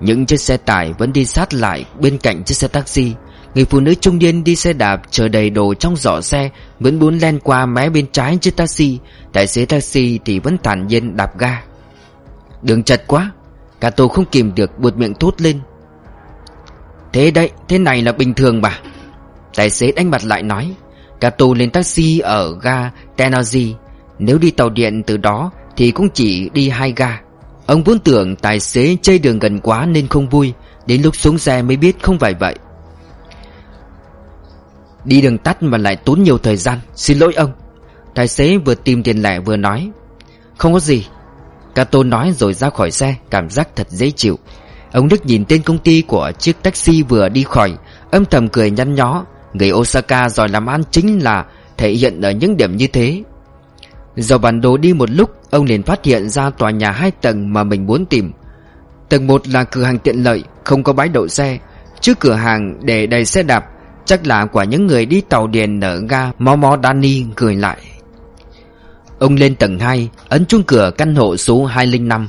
Những chiếc xe tải vẫn đi sát lại bên cạnh chiếc xe taxi. Người phụ nữ trung niên đi xe đạp chờ đầy đồ trong giỏ xe Vẫn muốn len qua mé bên trái chiếc taxi. Tài xế taxi thì vẫn thản nhiên đạp ga. Đường chật quá Cato không kìm được buột miệng thốt lên. Thế đấy, thế này là bình thường bà Tài xế đánh mặt lại nói Cato lên taxi ở ga Tenazi Nếu đi tàu điện từ đó Thì cũng chỉ đi hai ga. Ông vốn tưởng tài xế chơi đường gần quá nên không vui Đến lúc xuống xe mới biết không phải vậy. Đi đường tắt mà lại tốn nhiều thời gian. Xin lỗi ông. Tài xế vừa tìm tiền lẻ vừa nói. Không có gì. Cato nói rồi ra khỏi xe, Cảm giác thật dễ chịu. Ông Đức nhìn tên công ty của chiếc taxi vừa đi khỏi, Âm thầm cười nhăn nhó. Người Osaka giỏi làm ăn chính là Thể hiện ở những điểm như thế. Dò bản đồ đi một lúc, Ông liền phát hiện ra tòa nhà hai tầng mà mình muốn tìm. Tầng 1 là cửa hàng tiện lợi, Không có bãi đậu xe. Trước cửa hàng để đầy xe đạp Chắc là của những người đi tàu điện ở ga Momo Dani gửi lại. Ông lên tầng 2 Ấn chuông cửa căn hộ số 205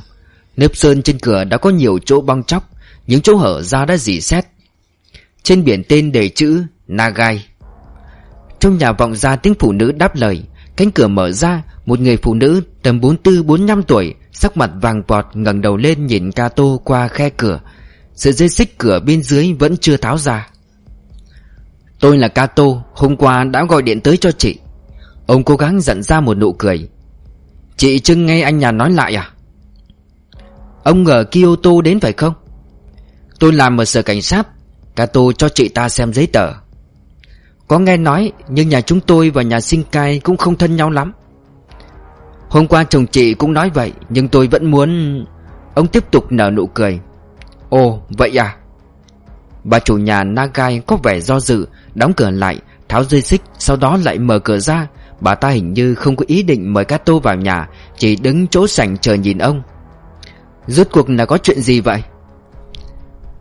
Nếp sơn trên cửa đã có nhiều chỗ bong chóc, Những chỗ hở ra đã dỉ xét. Trên biển tên đề chữ Nagai. Trong nhà vọng ra tiếng phụ nữ đáp lời, Cánh cửa mở ra, Một người phụ nữ tầm 44-45 tuổi, Sắc mặt vàng vọt, ngẩng đầu lên nhìn Kato qua khe cửa. Sợi dây xích cửa bên dưới vẫn chưa tháo ra. Tôi là Kato, Hôm qua đã gọi điện tới cho chị. Ông cố gắng dặn ra một nụ cười. Chị Trưng nghe anh nhà nói lại à? Ông ngờ Kyoto đến phải không? Tôi làm ở sở cảnh sát. Kato cho chị ta xem giấy tờ. Có nghe nói, Nhưng nhà chúng tôi và nhà Shinkai Cũng không thân nhau lắm. Hôm qua chồng chị cũng nói vậy, Nhưng tôi vẫn muốn Ông tiếp tục nở nụ cười. Ồ, vậy à? Bà chủ nhà Nagai có vẻ do dự, Đóng cửa lại, Tháo dây xích, Sau đó lại mở cửa ra. Bà ta hình như không có ý định mời Kato vào nhà, Chỉ đứng chỗ sảnh chờ nhìn ông. Rốt cuộc là có chuyện gì vậy?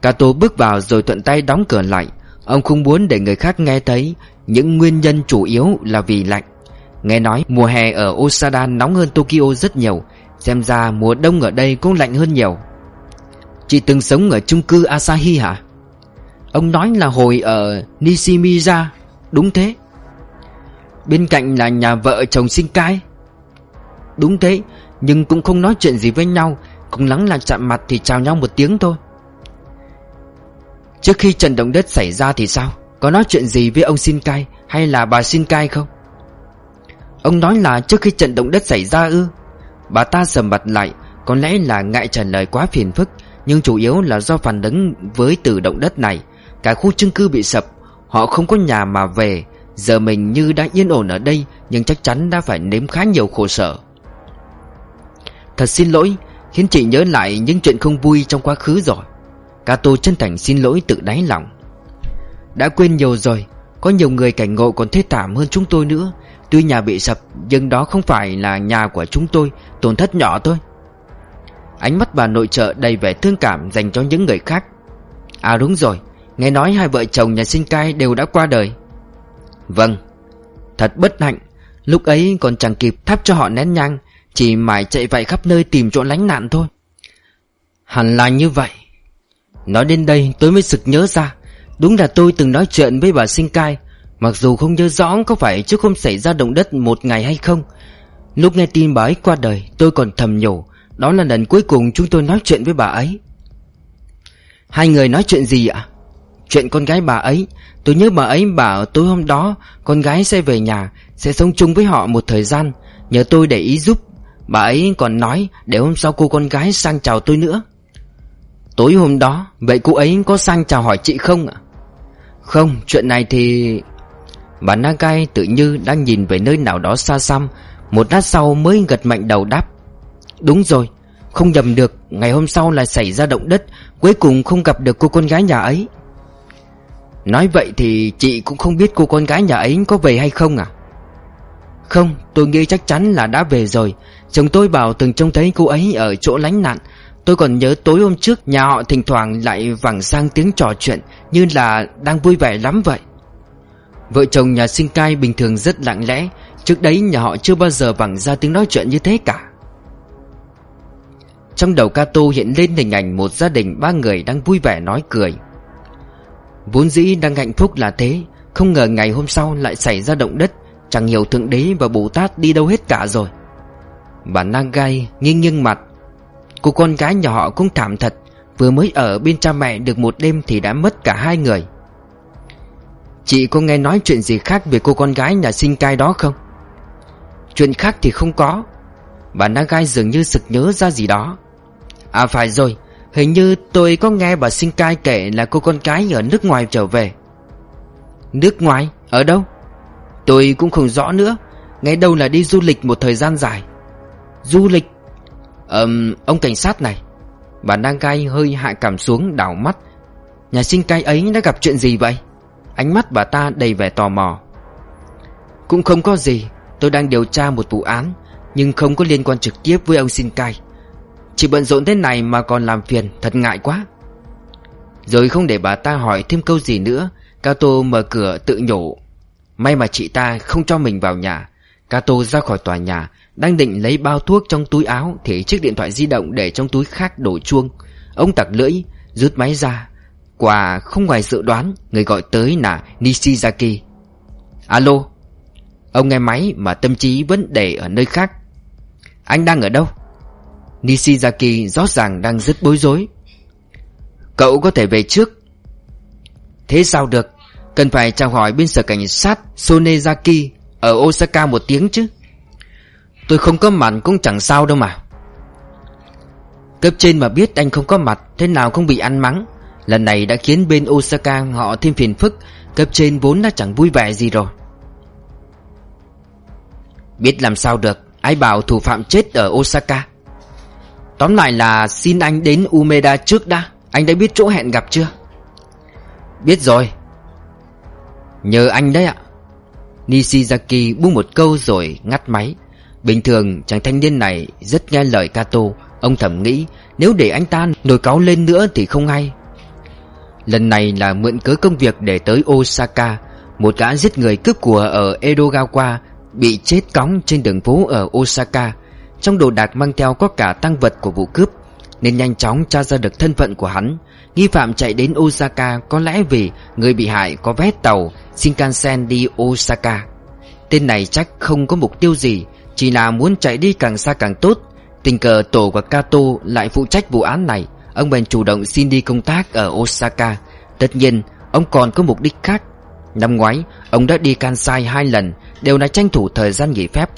Kato bước vào rồi thuận tay đóng cửa lại. Ông không muốn để người khác nghe thấy, Những nguyên nhân chủ yếu là vì lạnh. Nghe nói mùa hè ở Osada nóng hơn Tokyo rất nhiều, Xem ra mùa đông ở đây cũng lạnh hơn nhiều. Chị từng sống ở chung cư Asahi hả? Ông nói là hồi ở Nishimiya, Đúng thế. Bên cạnh là nhà vợ chồng sinh cai Đúng thế, Nhưng cũng không nói chuyện gì với nhau, Cùng lắng là chạm mặt thì chào nhau một tiếng thôi. Trước khi trận động đất xảy ra thì sao? Có nói chuyện gì với ông Shinkai Hay là bà Shinkai không? Ông nói là trước khi trận động đất xảy ra ư? Bà ta sầm mặt lại, Có lẽ là ngại trả lời quá phiền phức, Nhưng chủ yếu là do phản ứng với từ động đất này. Cả khu chung cư bị sập, Họ không có nhà mà về. Giờ mình như đã yên ổn ở đây, Nhưng chắc chắn đã phải nếm khá nhiều khổ sở. Thật xin lỗi, Khiến chị nhớ lại những chuyện không vui trong quá khứ rồi. Cato chân thành xin lỗi tự đáy lòng. Đã quên nhiều rồi, Có nhiều người cảnh ngộ còn thê thảm hơn chúng tôi nữa. Tuy nhà bị sập, Nhưng đó không phải là nhà của chúng tôi, Tổn thất nhỏ thôi. Ánh mắt bà nội trợ đầy vẻ thương cảm Dành cho những người khác. À đúng rồi Nghe nói hai vợ chồng nhà sinh cai đều đã qua đời. Vâng Thật bất hạnh. Lúc ấy còn chẳng kịp thắp cho họ nén nhang, Chỉ mãi chạy vậy khắp nơi tìm chỗ lánh nạn thôi. Hẳn là như vậy. Nói đến đây tôi mới sực nhớ ra, Đúng là tôi từng nói chuyện với bà sinh cai, Mặc dù không nhớ rõ có phải chứ không xảy ra động đất một ngày hay không. Lúc nghe tin bà ấy qua đời, Tôi còn thầm nhủ, Đó là lần cuối cùng chúng tôi nói chuyện với bà ấy. Hai người nói chuyện gì ạ? Chuyện con gái bà ấy, Tôi nhớ bà ấy bảo tối hôm đó Con gái sẽ về nhà, Sẽ sống chung với họ một thời gian. Nhờ tôi để ý giúp, Bà ấy còn nói để hôm sau cô con gái sang chào tôi nữa. Tối hôm đó, Vậy cô ấy có sang chào hỏi chị không ạ? Không, chuyện này thì Bà Nagai tự như đang nhìn về nơi nào đó xa xăm, Một lát sau mới gật mạnh đầu đáp. Đúng rồi, Không nhầm được, Ngày hôm sau lại xảy ra động đất, Cuối cùng không gặp được cô con gái nhà ấy. Nói vậy thì chị cũng không biết cô con gái nhà ấy có về hay không à? Không, tôi nghĩ chắc chắn là đã về rồi. Chồng tôi bảo từng trông thấy cô ấy ở chỗ lánh nạn. Tôi còn nhớ tối hôm trước nhà họ thỉnh thoảng lại vẳng sang tiếng trò chuyện Như là đang vui vẻ lắm vậy. Vợ chồng nhà sinh cai bình thường rất lặng lẽ. Trước đấy nhà họ chưa bao giờ vẳng ra tiếng nói chuyện như thế cả. Trong đầu Cato hiện lên hình ảnh một gia đình ba người đang vui vẻ nói cười. Vốn dĩ đang hạnh phúc là thế, Không ngờ ngày hôm sau lại xảy ra động đất, Chẳng hiểu Thượng Đế và Bồ Tát đi đâu hết cả rồi. Bà Nang Gai nghiêng nghiêng mặt. Cô con gái nhà họ cũng thảm thật, Vừa mới ở bên cha mẹ được một đêm thì đã mất cả hai người. Chị có nghe nói chuyện gì khác về cô con gái nhà sinh cai đó không? Chuyện khác thì không có. Bà Nang Gai dường như sực nhớ ra gì đó. À phải rồi Hình như tôi có nghe bà sinh cai kể là cô con gái ở nước ngoài trở về Nước ngoài? Ở đâu? Tôi cũng không rõ nữa Nghe đâu là đi du lịch một thời gian dài Du lịch? Ờm, ông cảnh sát này Bà Nagai hơi hạ cảm xuống đảo mắt Nhà sinh cai ấy đã gặp chuyện gì vậy? Ánh mắt bà ta đầy vẻ tò mò Cũng không có gì Tôi đang điều tra một vụ án Nhưng không có liên quan trực tiếp với ông sinh cai chỉ bận rộn thế này mà còn làm phiền, Thật ngại quá. Rồi không để bà ta hỏi thêm câu gì nữa Kato mở cửa tự nhổ May mà chị ta không cho mình vào nhà. Kato ra khỏi tòa nhà, Đang định lấy bao thuốc trong túi áo Thì chiếc điện thoại di động để trong túi khác đổ chuông. Ông tặc lưỡi, Rút máy ra. Quả không ngoài dự đoán, Người gọi tới là Nishizaki. Alo, Ông nghe máy mà tâm trí vẫn để ở nơi khác. Anh đang ở đâu? Nishizaki rõ ràng đang rất bối rối. Cậu có thể về trước. Thế sao được? Cần phải chào hỏi bên sở cảnh sát Sonezaki Ở Osaka một tiếng chứ. Tôi không có mặt cũng chẳng sao đâu mà. Cấp trên mà biết anh không có mặt, Thế nào không bị ăn mắng? Lần này đã khiến bên Osaka họ thêm phiền phức, Cấp trên vốn đã chẳng vui vẻ gì rồi. Biết làm sao được, Ai bảo thủ phạm chết ở Osaka? Tóm lại là xin anh đến Umeda trước đã. Anh đã biết chỗ hẹn gặp chưa? Biết rồi. Nhờ anh đấy ạ. Nishizaki buông một câu rồi ngắt máy. Bình thường, chàng thanh niên này rất nghe lời Kato. Ông thầm nghĩ, Nếu để anh ta nổi cáo lên nữa thì không hay. Lần này là mượn cớ công việc để tới Osaka. Một gã giết người cướp của ở Edogawa Bị chết cóng trên đường phố ở Osaka. Trong đồ đạc mang theo có cả tăng vật của vụ cướp, Nên nhanh chóng tra ra được thân phận của hắn. Nghi phạm chạy đến Osaka, có lẽ vì người bị hại có vé tàu Shinkansen đi Osaka. Tên này chắc không có mục tiêu gì, Chỉ là muốn chạy đi càng xa càng tốt. Tình cờ tổ của Kato lại phụ trách vụ án này. Ông bèn chủ động xin đi công tác ở Osaka. Tất nhiên, ông còn có mục đích khác. Năm ngoái, ông đã đi Kansai hai lần, Đều là tranh thủ thời gian nghỉ phép.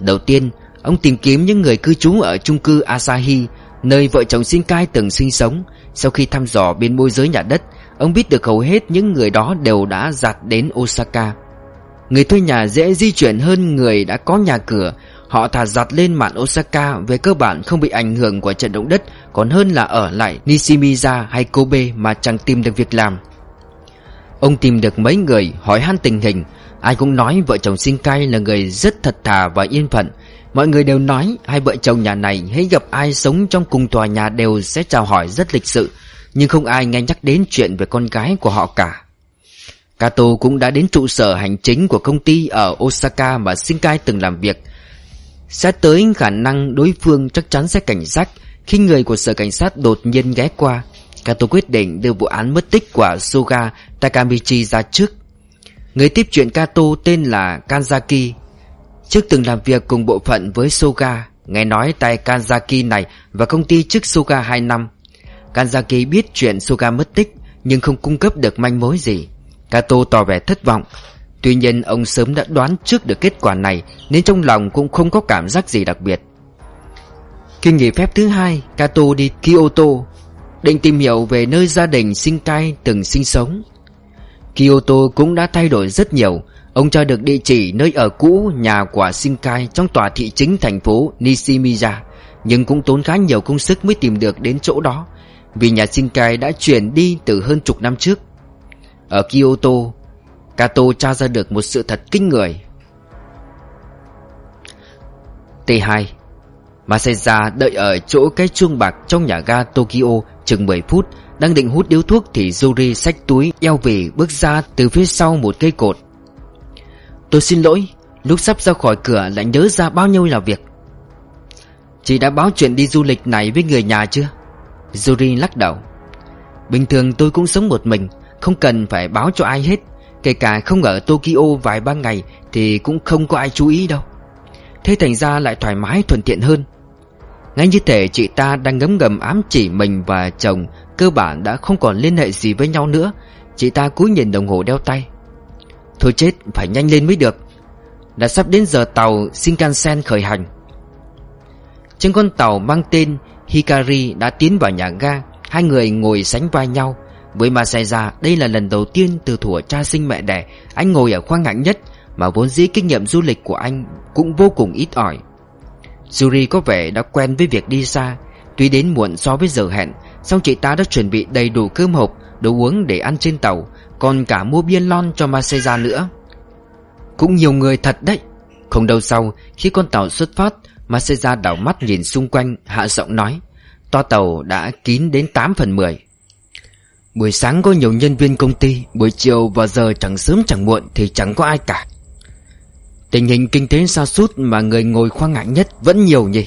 Đầu tiên Ông tìm kiếm những người cư trú ở chung cư Asahi, Nơi vợ chồng Shinkai từng sinh sống. Sau khi thăm dò bên môi giới nhà đất, Ông biết được hầu hết những người đó đều đã dạt đến Osaka. Người thuê nhà dễ di chuyển hơn người đã có nhà cửa. Họ thả giặt lên mạn Osaka về cơ bản không bị ảnh hưởng của trận động đất, Còn hơn là ở lại Nishimiya hay Kobe mà chẳng tìm được việc làm. Ông tìm được mấy người, hỏi han tình hình. Ai cũng nói vợ chồng Shinkai là người rất thật thà và yên phận. Mọi người đều nói hai vợ chồng nhà này hãy gặp ai sống trong cùng tòa nhà đều sẽ chào hỏi rất lịch sự, Nhưng không ai nghe nhắc đến chuyện về con gái của họ cả. Kato cũng đã đến trụ sở hành chính của công ty ở Osaka mà Shinkai từng làm việc. Xét tới khả năng đối phương chắc chắn sẽ cảnh giác Khi người của sở cảnh sát đột nhiên ghé qua, Kato quyết định đưa vụ án mất tích của Suga Takamichi ra trước. Người tiếp chuyện Kato tên là Kanzaki. Trước từng làm việc cùng bộ phận với Soga, Nghe nói tại Kanzaki này và công ty trước Soga 2 năm. Kanzaki biết chuyện Soga mất tích, Nhưng không cung cấp được manh mối gì. Kato tỏ vẻ thất vọng. Tuy nhiên, ông sớm đã đoán trước được kết quả này, Nên trong lòng cũng không có cảm giác gì đặc biệt. Khi nghỉ phép thứ hai, Kato đi Kyoto, Định tìm hiểu về nơi gia đình Shinkai từng sinh sống. Kyoto cũng đã thay đổi rất nhiều Ông cho được địa chỉ nơi ở cũ nhà của Shinkai trong tòa thị chính thành phố Nishimiya, Nhưng cũng tốn khá nhiều công sức mới tìm được đến chỗ đó, Vì nhà Shinkai đã chuyển đi từ hơn chục năm trước. Ở Kyoto, Kato tra ra được một sự thật kinh người. T2 Masaya đợi ở chỗ cái chuông bạc trong nhà ga Tokyo chừng 10 phút, Đang định hút điếu thuốc thì Yuri xách túi eo về bước ra từ phía sau một cây cột. Tôi xin lỗi, Lúc sắp ra khỏi cửa lại nhớ ra bao nhiêu là việc. Chị đã báo chuyện đi du lịch này với người nhà chưa? Yuri lắc đầu. Bình thường tôi cũng sống một mình, Không cần phải báo cho ai hết. Kể cả không ở Tokyo vài ba ngày Thì cũng không có ai chú ý đâu. Thế thành ra lại thoải mái thuận tiện hơn. Ngay như thể chị ta đang ngấm ngầm ám chỉ mình và chồng, Cơ bản đã không còn liên hệ gì với nhau nữa. Chị ta cúi nhìn đồng hồ đeo tay. Thôi chết, phải nhanh lên mới được. Đã sắp đến giờ tàu Shinkansen khởi hành. Trên con tàu mang tên Hikari đã tiến vào nhà ga. Hai người ngồi sánh vai nhau. Với Masaya đây là lần đầu tiên từ thuở cha sinh mẹ đẻ, Anh ngồi ở khoang hạng nhất, Mà vốn dĩ kinh nghiệm du lịch của anh cũng vô cùng ít ỏi. Yuri có vẻ đã quen với việc đi xa. Tuy đến muộn so với giờ hẹn, Song chị ta đã chuẩn bị đầy đủ cơm hộp, Đồ uống để ăn trên tàu. Còn cả mua bia lon cho Masaya nữa. Cũng nhiều người thật đấy. Không đâu sau, Khi con tàu xuất phát Masaya đảo mắt nhìn xung quanh, Hạ giọng nói, Toa tàu đã kín đến 8 phần 10 Buổi sáng có nhiều nhân viên công ty, Buổi chiều và giờ chẳng sớm chẳng muộn Thì chẳng có ai cả. Tình hình kinh tế sa sút Mà người ngồi khoang ngại nhất vẫn nhiều nhỉ?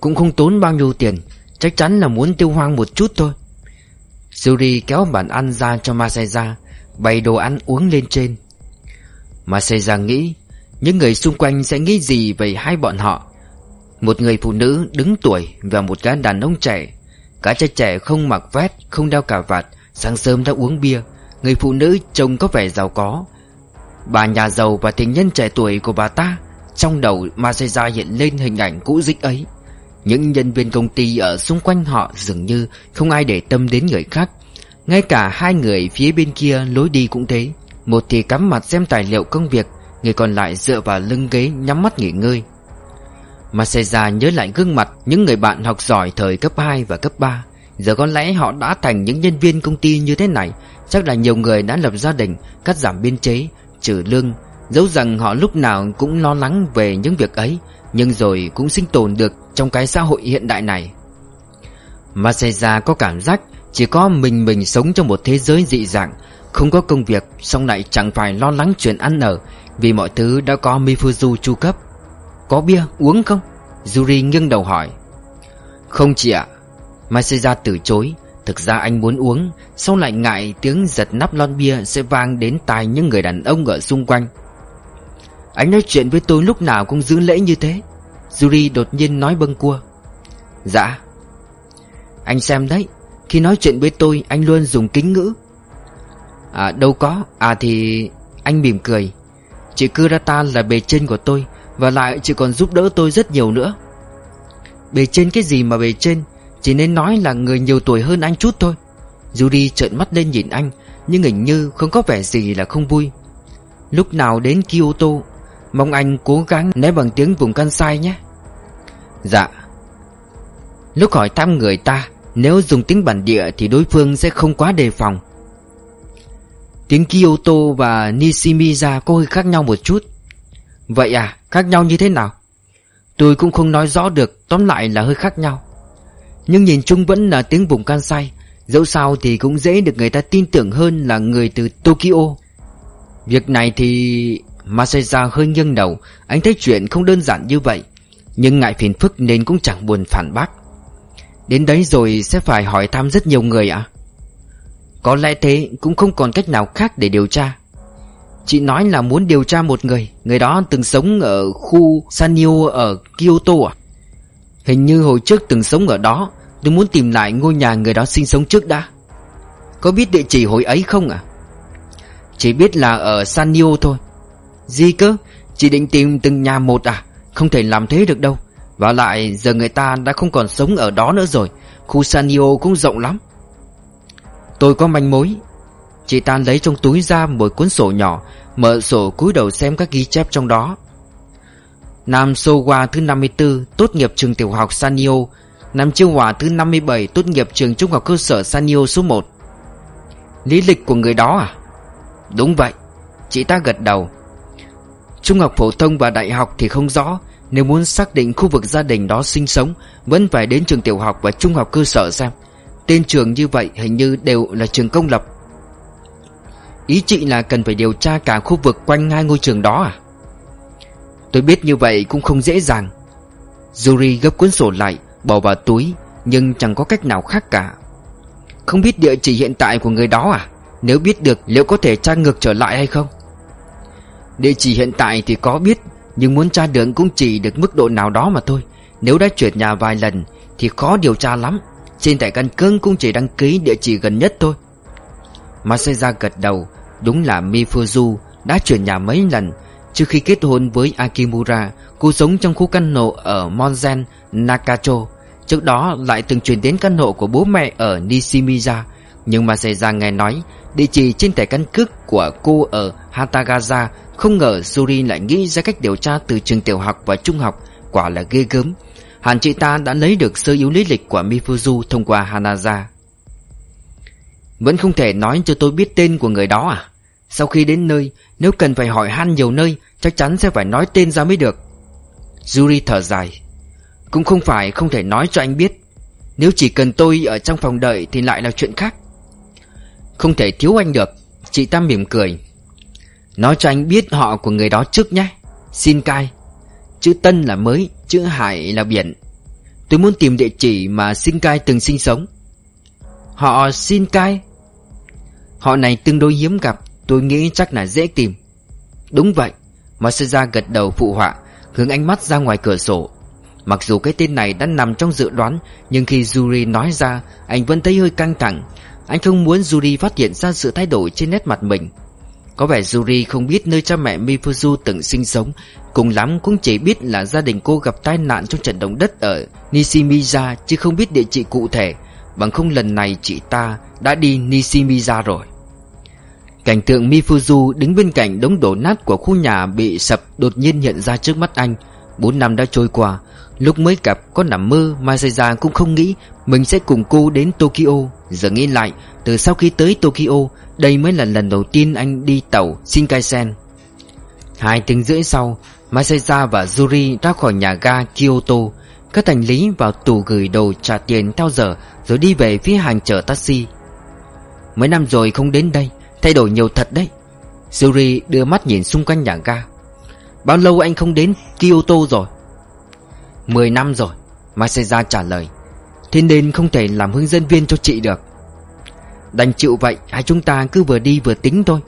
Cũng không tốn bao nhiêu tiền, Chắc chắn là muốn tiêu hoang một chút thôi. Yuri kéo bàn ăn ra cho Masaya, Bày đồ ăn uống lên trên. Masaya nghĩ, Những người xung quanh sẽ nghĩ gì về hai bọn họ? Một người phụ nữ đứng tuổi Và một gã đàn ông trẻ. Cả trai trẻ không mặc vest, Không đeo cà vạt, Sáng sớm đã uống bia. Người phụ nữ trông có vẻ giàu có. Bà nhà giàu và tình nhân trẻ tuổi của bà ta, Trong đầu Masaya hiện lên hình ảnh cũ dích ấy những nhân viên công ty ở xung quanh họ dường như không ai để tâm đến người khác. Ngay cả hai người phía bên kia lối đi cũng thế. Một thì cắm mặt xem tài liệu công việc Người còn lại dựa vào lưng ghế nhắm mắt nghỉ ngơi. Masaya nhớ lại gương mặt những người bạn học giỏi thời cấp 2 và cấp 3 Giờ có lẽ họ đã thành những nhân viên công ty như thế này. Chắc là nhiều người đã lập gia đình, cắt giảm biên chế, trừ lương. Dẫu rằng họ lúc nào cũng lo lắng về những việc ấy nhưng rồi cũng sinh tồn được trong cái xã hội hiện đại này. Masaya có cảm giác chỉ có mình mình sống trong một thế giới dị dạng, Không có công việc, Xong lại chẳng phải lo lắng chuyện ăn ở, Vì mọi thứ đã có Mifuzu chu cấp. Có bia, uống không? Yuri nghiêng đầu hỏi. Không chị ạ. Masaya từ chối. Thực ra anh muốn uống, Xong lại ngại tiếng giật nắp lon bia Sẽ vang đến tai những người đàn ông ở xung quanh. Anh nói chuyện với tôi lúc nào cũng giữ lễ như thế. Yuri đột nhiên nói bâng cua Dạ. Anh xem đấy, Khi nói chuyện với tôi, anh luôn dùng kính ngữ. À đâu có À thì Anh mỉm cười. Chị Kurata là bề trên của tôi, Và lại chị còn giúp đỡ tôi rất nhiều nữa. Bề trên cái gì mà bề trên? Chỉ nên nói là người nhiều tuổi hơn anh chút thôi. Yuri trợn mắt lên nhìn anh, Nhưng hình như không có vẻ gì là không vui. Lúc nào đến Kyoto Mong anh cố gắng nói bằng tiếng vùng Kansai nhé. Dạ. Lúc hỏi thăm người ta Nếu dùng tiếng bản địa thì đối phương sẽ không quá đề phòng. Tiếng Kyoto và Nishimiya có hơi khác nhau một chút. Vậy à, khác nhau như thế nào? Tôi cũng không nói rõ được, tóm lại là hơi khác nhau. Nhưng nhìn chung vẫn là tiếng vùng Kansai Dẫu sao thì cũng dễ được người ta tin tưởng hơn là người từ Tokyo. Việc này thì... Masaya hơi nghiêng đầu, Anh thấy chuyện không đơn giản như vậy, Nhưng ngại phiền phức nên cũng chẳng buồn phản bác. Đến đấy rồi sẽ phải hỏi thăm rất nhiều người ạ. À? Có lẽ thế cũng không còn cách nào khác để điều tra. Chị nói là muốn điều tra một người Người đó từng sống ở khu Sanyo ở Kyoto à? Hình như hồi trước từng sống ở đó, Tôi muốn tìm lại ngôi nhà người đó sinh sống trước đã. Có biết địa chỉ hồi ấy không à Chỉ biết là ở Sanyo thôi. Gì cơ? Chỉ định tìm từng nhà một à? Không thể làm thế được đâu. Và lại, giờ người ta đã không còn sống ở đó nữa rồi. Khu Sanio cũng rộng lắm. Tôi có manh mối. Chị ta lấy trong túi ra một cuốn sổ nhỏ, Mở sổ cúi đầu xem các ghi chép trong đó. Nam Sowa thứ 54 Tốt nghiệp trường tiểu học Sanio. Nam Chiêu Hòa thứ 57 Tốt nghiệp trường trung học cơ sở Sanio số 1 Lý lịch của người đó à? Đúng vậy. Chị ta gật đầu. Trung học phổ thông và đại học thì không rõ. Nếu muốn xác định khu vực gia đình đó sinh sống, Vẫn phải đến trường tiểu học và trung học cơ sở xem. Tên trường như vậy hình như đều là trường công lập. Ý chị là cần phải điều tra cả khu vực quanh hai ngôi trường đó à? Tôi biết như vậy cũng không dễ dàng. Yuri gấp cuốn sổ lại, Bỏ vào túi, Nhưng chẳng có cách nào khác cả. Không biết địa chỉ hiện tại của người đó à? Nếu biết được, liệu có thể tra ngược trở lại hay không? Địa chỉ hiện tại thì có biết Nhưng muốn tra được cũng chỉ được mức độ nào đó mà thôi. Nếu đã chuyển nhà vài lần Thì khó điều tra lắm. Trên thẻ căn cước cũng chỉ đăng ký địa chỉ gần nhất thôi. Masaya gật đầu Đúng là Mifuzu đã chuyển nhà mấy lần. Trước khi kết hôn với Akimura Cô sống trong khu căn hộ ở Monzen, Nakacho Trước đó lại từng chuyển đến căn hộ của bố mẹ ở Nishimiya. Nhưng mà xảy ra nghe nói, Địa chỉ trên thẻ căn cước của cô ở Hatagaza, Không ngờ Suri lại nghĩ ra cách điều tra từ trường tiểu học và trung học, Quả là ghê gớm. Hẳn chị ta đã lấy được sơ yếu lý lịch của Mifuzu thông qua Hanaza. Vẫn không thể nói cho tôi biết tên của người đó à? Sau khi đến nơi, Nếu cần phải hỏi han nhiều nơi, Chắc chắn sẽ phải nói tên ra mới được. Yuri thở dài. Cũng không phải không thể nói cho anh biết. Nếu chỉ cần tôi ở trong phòng đợi Thì lại là chuyện khác. Không thể thiếu anh được. Chị ta mỉm cười. Nói cho anh biết họ của người đó trước nhé. Xin cai. Chữ Tân là mới, Chữ Hải là biển. Tôi muốn tìm địa chỉ mà Xin cai từng sinh sống. Họ Xin cai? Họ này tương đối hiếm gặp, Tôi nghĩ chắc là dễ tìm. Đúng vậy Masaya gật đầu phụ họa, Hướng ánh mắt ra ngoài cửa sổ. Mặc dù cái tên này đã nằm trong dự đoán, Nhưng khi Yuri nói ra, Anh vẫn thấy hơi căng thẳng. Anh không muốn Yuri phát hiện ra sự thay đổi trên nét mặt mình. Có vẻ Yuri không biết nơi cha mẹ Mifuzu từng sinh sống, Cùng lắm cũng chỉ biết là gia đình cô gặp tai nạn trong trận động đất ở Nishimiya, Chứ không biết địa chỉ cụ thể. Bằng không lần này chị ta đã đi Nishimiya rồi. Cảnh tượng Mifuzu đứng bên cạnh đống đổ nát của khu nhà bị sập đột nhiên hiện ra trước mắt anh. Bốn năm đã trôi qua Lúc mới gặp, có nằm mơ Masaya cũng không nghĩ Mình sẽ cùng cô đến Tokyo. Giờ nghĩ lại, Từ sau khi tới Tokyo, Đây mới là lần đầu tiên anh đi tàu Shinkansen. Hai tiếng rưỡi sau Masaya và Yuri ra khỏi nhà ga Kyoto. Các thành lý vào tủ gửi đồ trả tiền theo giờ, Rồi đi về phía hàng chở taxi. Mấy năm rồi không đến đây, Thay đổi nhiều thật đấy. Yuri đưa mắt nhìn xung quanh nhà ga. Bao lâu anh không đến Kyoto rồi? 10 năm rồi Masaya trả lời. Thế nên không thể làm hướng dẫn viên cho chị được. Đành chịu vậy, Hai chúng ta cứ vừa đi vừa tính thôi.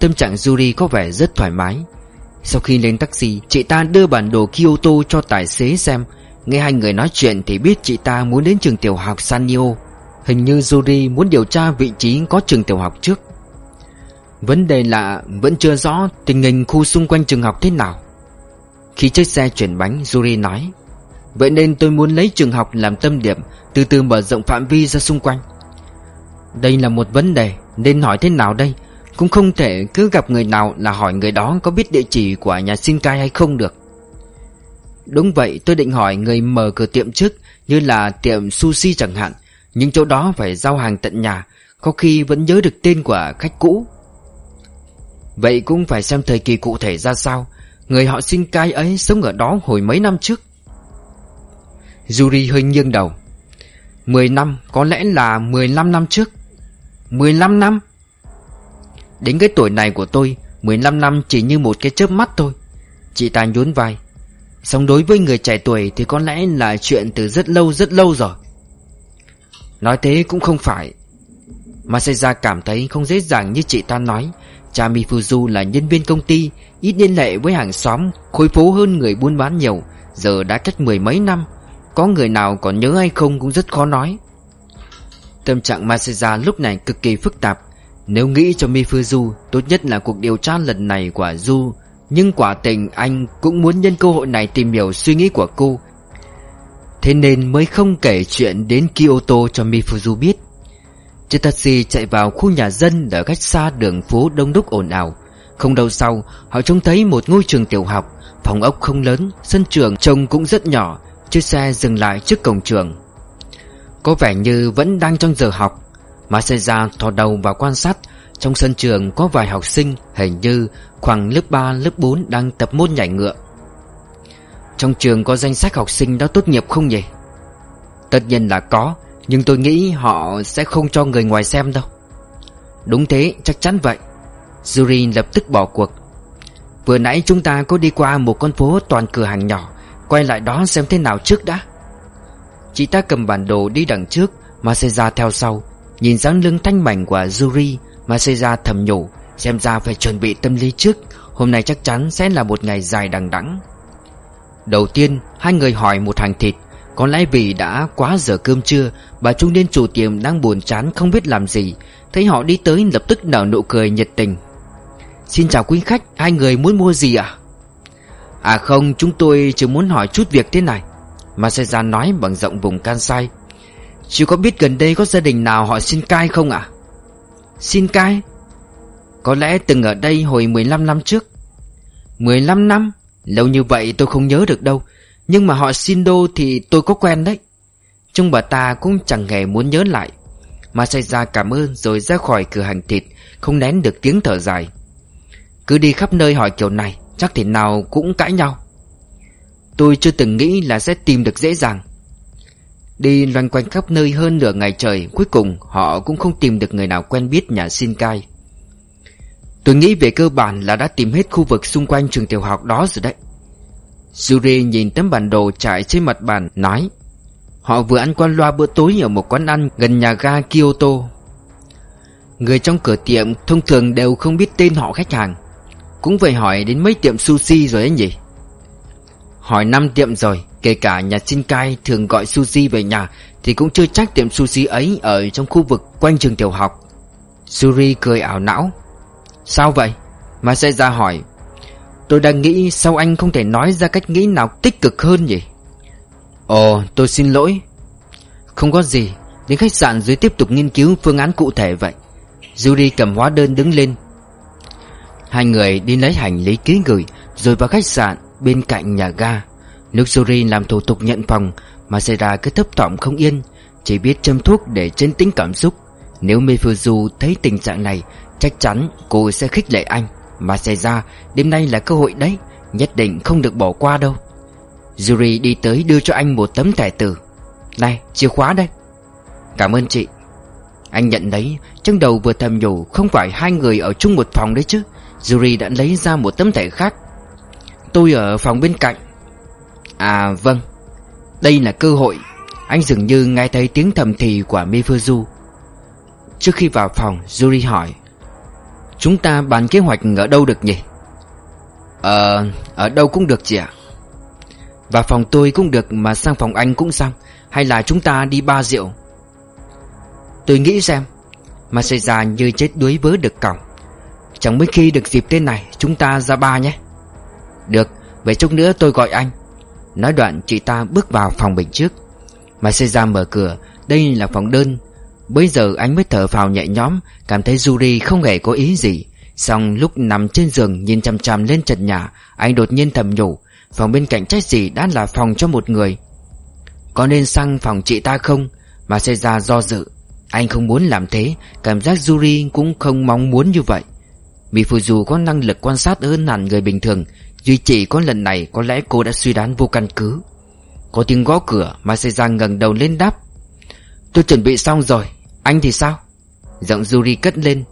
Tâm trạng Yuri có vẻ rất thoải mái. Sau khi lên taxi, Chị ta đưa bản đồ Kyoto cho tài xế xem. Nghe hai người nói chuyện Thì biết chị ta muốn đến trường tiểu học Sanio. Hình như Yuri muốn điều tra vị trí có trường tiểu học trước. Vấn đề là vẫn chưa rõ tình hình khu xung quanh trường học thế nào. Khi chiếc xe chuyển bánh, Yuri nói Vậy nên tôi muốn lấy trường học làm tâm điểm, Từ từ mở rộng phạm vi ra xung quanh. Đây là một vấn đề, Nên hỏi thế nào đây? Cũng không thể cứ gặp người nào là hỏi người đó Có biết địa chỉ của nhà Shinkai hay không được. Đúng vậy, tôi định hỏi người mở cửa tiệm trước, Như là tiệm sushi chẳng hạn. Nhưng chỗ đó phải giao hàng tận nhà, Có khi vẫn nhớ được tên của khách cũ. Vậy cũng phải xem thời kỳ cụ thể ra sao. Người họ xin cai ấy sống ở đó hồi mấy năm trước? Yuri hơi nghiêng đầu. 10 năm, có lẽ là 15 năm trước. 15 năm? Đến cái tuổi này của tôi 15 năm chỉ như một cái chớp mắt thôi. Chị ta nhún vai. Sống đối với người trẻ tuổi thì có lẽ là chuyện từ rất lâu rất lâu rồi. Nói thế cũng không phải. Masaya cảm thấy không dễ dàng như chị ta nói. Cha Mifuzu là nhân viên công ty, Ít liên lệ với hàng xóm Khối phố hơn người buôn bán nhiều, Giờ đã cách mười mấy năm. Có người nào còn nhớ hay không cũng rất khó nói. Tâm trạng Masaya lúc này cực kỳ phức tạp. Nếu nghĩ cho Mifuzu Tốt nhất là cuộc điều tra lần này của Du Nhưng quả tình anh cũng muốn nhân cơ hội này tìm hiểu suy nghĩ của cô. Thế nên mới không kể chuyện đến Kyoto cho Mifuzu biết. Chiếc taxi chạy vào khu nhà dân ở cách xa đường phố đông đúc ồn ào. Không lâu sau họ trông thấy một ngôi trường tiểu học Phòng ốc không lớn, sân trường trông cũng rất nhỏ. Chiếc xe dừng lại trước cổng trường. Có vẻ như vẫn đang trong giờ học Masaya thò đầu vào quan sát. Trong sân trường có vài học sinh Hình như khoảng lớp 3, lớp 4 đang tập môn nhảy ngựa. Trong trường có danh sách học sinh đã tốt nghiệp không nhỉ? Tất nhiên là có nhưng tôi nghĩ họ sẽ không cho người ngoài xem đâu. Đúng thế chắc chắn vậy. Yuri lập tức bỏ cuộc. Vừa nãy chúng ta có đi qua một con phố toàn cửa hàng nhỏ Quay lại đó xem thế nào trước đã. Chị ta cầm bản đồ đi đằng trước Maseja theo sau, Nhìn dáng lưng thanh mảnh của Yuri Maseja thầm nhủ, Xem ra phải chuẩn bị tâm lý trước, Hôm nay chắc chắn sẽ là một ngày dài đằng đẵng. Đầu tiên, Hai người hỏi một hàng thịt, có lẽ vì đã quá giờ cơm trưa Bà trung niên chủ tiệm đang buồn chán không biết làm gì, Thấy họ đi tới lập tức nở nụ cười nhiệt tình. Xin chào quý khách, Hai người muốn mua gì ạ? à? À không, chúng tôi chỉ muốn hỏi chút việc thế này. Masaya nói bằng giọng vùng Kansai Chứ có biết gần đây có gia đình nào họ xin cai không ạ? À? Xin cai? Có lẽ từng ở đây hồi 15 năm trước. 15 năm? Lâu như vậy tôi không nhớ được đâu. Nhưng mà họ xin đô thì tôi có quen đấy. Trung bà ta cũng chẳng hề muốn nhớ lại. Mà xảy ra cảm ơn rồi ra khỏi cửa hàng thịt, Không nén được tiếng thở dài. Cứ đi khắp nơi hỏi kiểu này Chắc thể nào cũng cãi nhau. Tôi chưa từng nghĩ là sẽ tìm được dễ dàng. Đi loanh quanh khắp nơi hơn nửa ngày trời, Cuối cùng họ cũng không tìm được người nào quen biết nhà Shinkai. Tôi nghĩ về cơ bản là đã tìm hết khu vực xung quanh trường tiểu học đó rồi đấy. Yuri nhìn tấm bản đồ trải trên mặt bàn, nói, Họ vừa ăn qua loa bữa tối ở một quán ăn gần nhà ga Kyoto. Người trong cửa tiệm thông thường đều không biết tên họ khách hàng. Cũng phải hỏi đến mấy tiệm sushi rồi ấy nhỉ? Hỏi năm tiệm rồi, Kể cả nhà Shinkai thường gọi sushi về nhà Thì cũng chưa chắc tiệm sushi ấy ở trong khu vực quanh trường tiểu học. Suri cười ảo não. Sao vậy? Mà sẽ ra hỏi. Tôi đang nghĩ sao anh không thể nói ra cách nghĩ nào tích cực hơn nhỉ? Ồ, tôi xin lỗi. Không có gì Đến khách sạn dưới tiếp tục nghiên cứu phương án cụ thể vậy. Yuri cầm hóa đơn đứng lên Hai người đi lấy hành lý ký gửi, Rồi vào khách sạn bên cạnh nhà ga. Nước Yuri làm thủ tục nhận phòng Mà xảy ra cứ thấp thỏm không yên, Chỉ biết châm thuốc để chấn tĩnh cảm xúc. Nếu Mifuzu thấy tình trạng này, Chắc chắn cô sẽ khích lệ anh. Mà xảy ra, đêm nay là cơ hội đấy, Nhất định không được bỏ qua đâu. Yuri đi tới đưa cho anh một tấm thẻ từ Này, chìa khóa đây. Cảm ơn chị. Anh nhận lấy, Trong đầu vừa thầm nhủ Không phải hai người ở chung một phòng đấy chứ. Yuri đã lấy ra một tấm thẻ khác. Tôi ở phòng bên cạnh. À vâng. Đây là cơ hội. Anh dường như nghe thấy tiếng thầm thì của Mifuzu. Trước khi vào phòng Yuri hỏi, Chúng ta bàn kế hoạch ở đâu được nhỉ? Ờ Ở đâu cũng được chị ạ. Và phòng tôi cũng được Mà sang phòng anh cũng xong Hay là chúng ta đi ba rượu? Tôi nghĩ xem. Mà xảy ra như chết đuối vớ được còng Chẳng mấy khi được dịp tên này, Chúng ta ra ba nhé. Được Về chút nữa tôi gọi anh. Nói đoạn, chị ta bước vào phòng bệnh trước. Mà Seja mở cửa, Đây là phòng đơn. Bây giờ anh mới thở phào nhẹ nhõm, Cảm thấy Yuri không hề có ý gì. Xong lúc nằm trên giường, nhìn chằm chằm lên trần nhà, Anh đột nhiên thầm nhủ, Phòng bên cạnh trách gì đã là phòng cho một người. Có nên sang phòng chị ta không? Mà xảy ra do dự. Anh không muốn làm thế, Cảm giác Yuri cũng không mong muốn như vậy. Mifuzu có năng lực quan sát hơn hẳn người bình thường, Duy chỉ có lần này có lẽ cô đã suy đoán vô căn cứ. Có tiếng gõ cửa Mà ngẩng đầu lên đáp. Tôi chuẩn bị xong rồi, Anh thì sao? Giọng Yuri cất lên.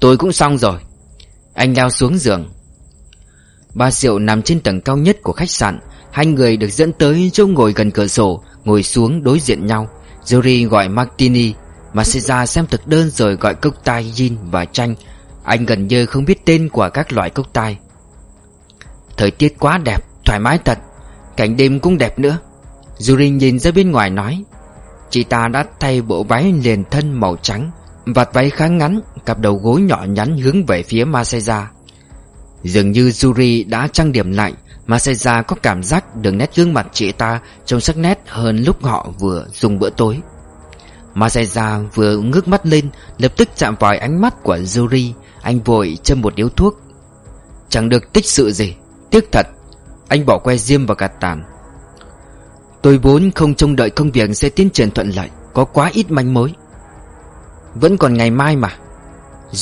Tôi cũng xong rồi. Anh leo xuống giường. Ba Diệu nằm trên tầng cao nhất của khách sạn, Hai người được dẫn tới chỗ ngồi gần cửa sổ, Ngồi xuống đối diện nhau. Yuri gọi Martini, Masaya xem thực đơn rồi gọi cốc tai gin và chanh. Anh gần như không biết tên của các loại cốc tai. Thời tiết quá đẹp, thoải mái thật Cảnh đêm cũng đẹp nữa. Yuri nhìn ra bên ngoài nói Chị ta đã thay bộ váy liền thân màu trắng Vạt váy khá ngắn Cặp đầu gối nhỏ nhắn hướng về phía Maseja Dường như Yuri đã trang điểm lại Maseja có cảm giác đường nét gương mặt chị ta Trông sắc nét hơn lúc họ vừa dùng bữa tối. Maseja vừa ngước mắt lên Lập tức chạm vào ánh mắt của Yuri. Anh vội châm một điếu thuốc. Chẳng được tích sự gì. Tiếc thật, Anh bỏ que diêm vào gạt tàn. Tôi vốn không trông đợi công việc sẽ tiến triển thuận lợi, Có quá ít manh mối. Vẫn còn ngày mai mà.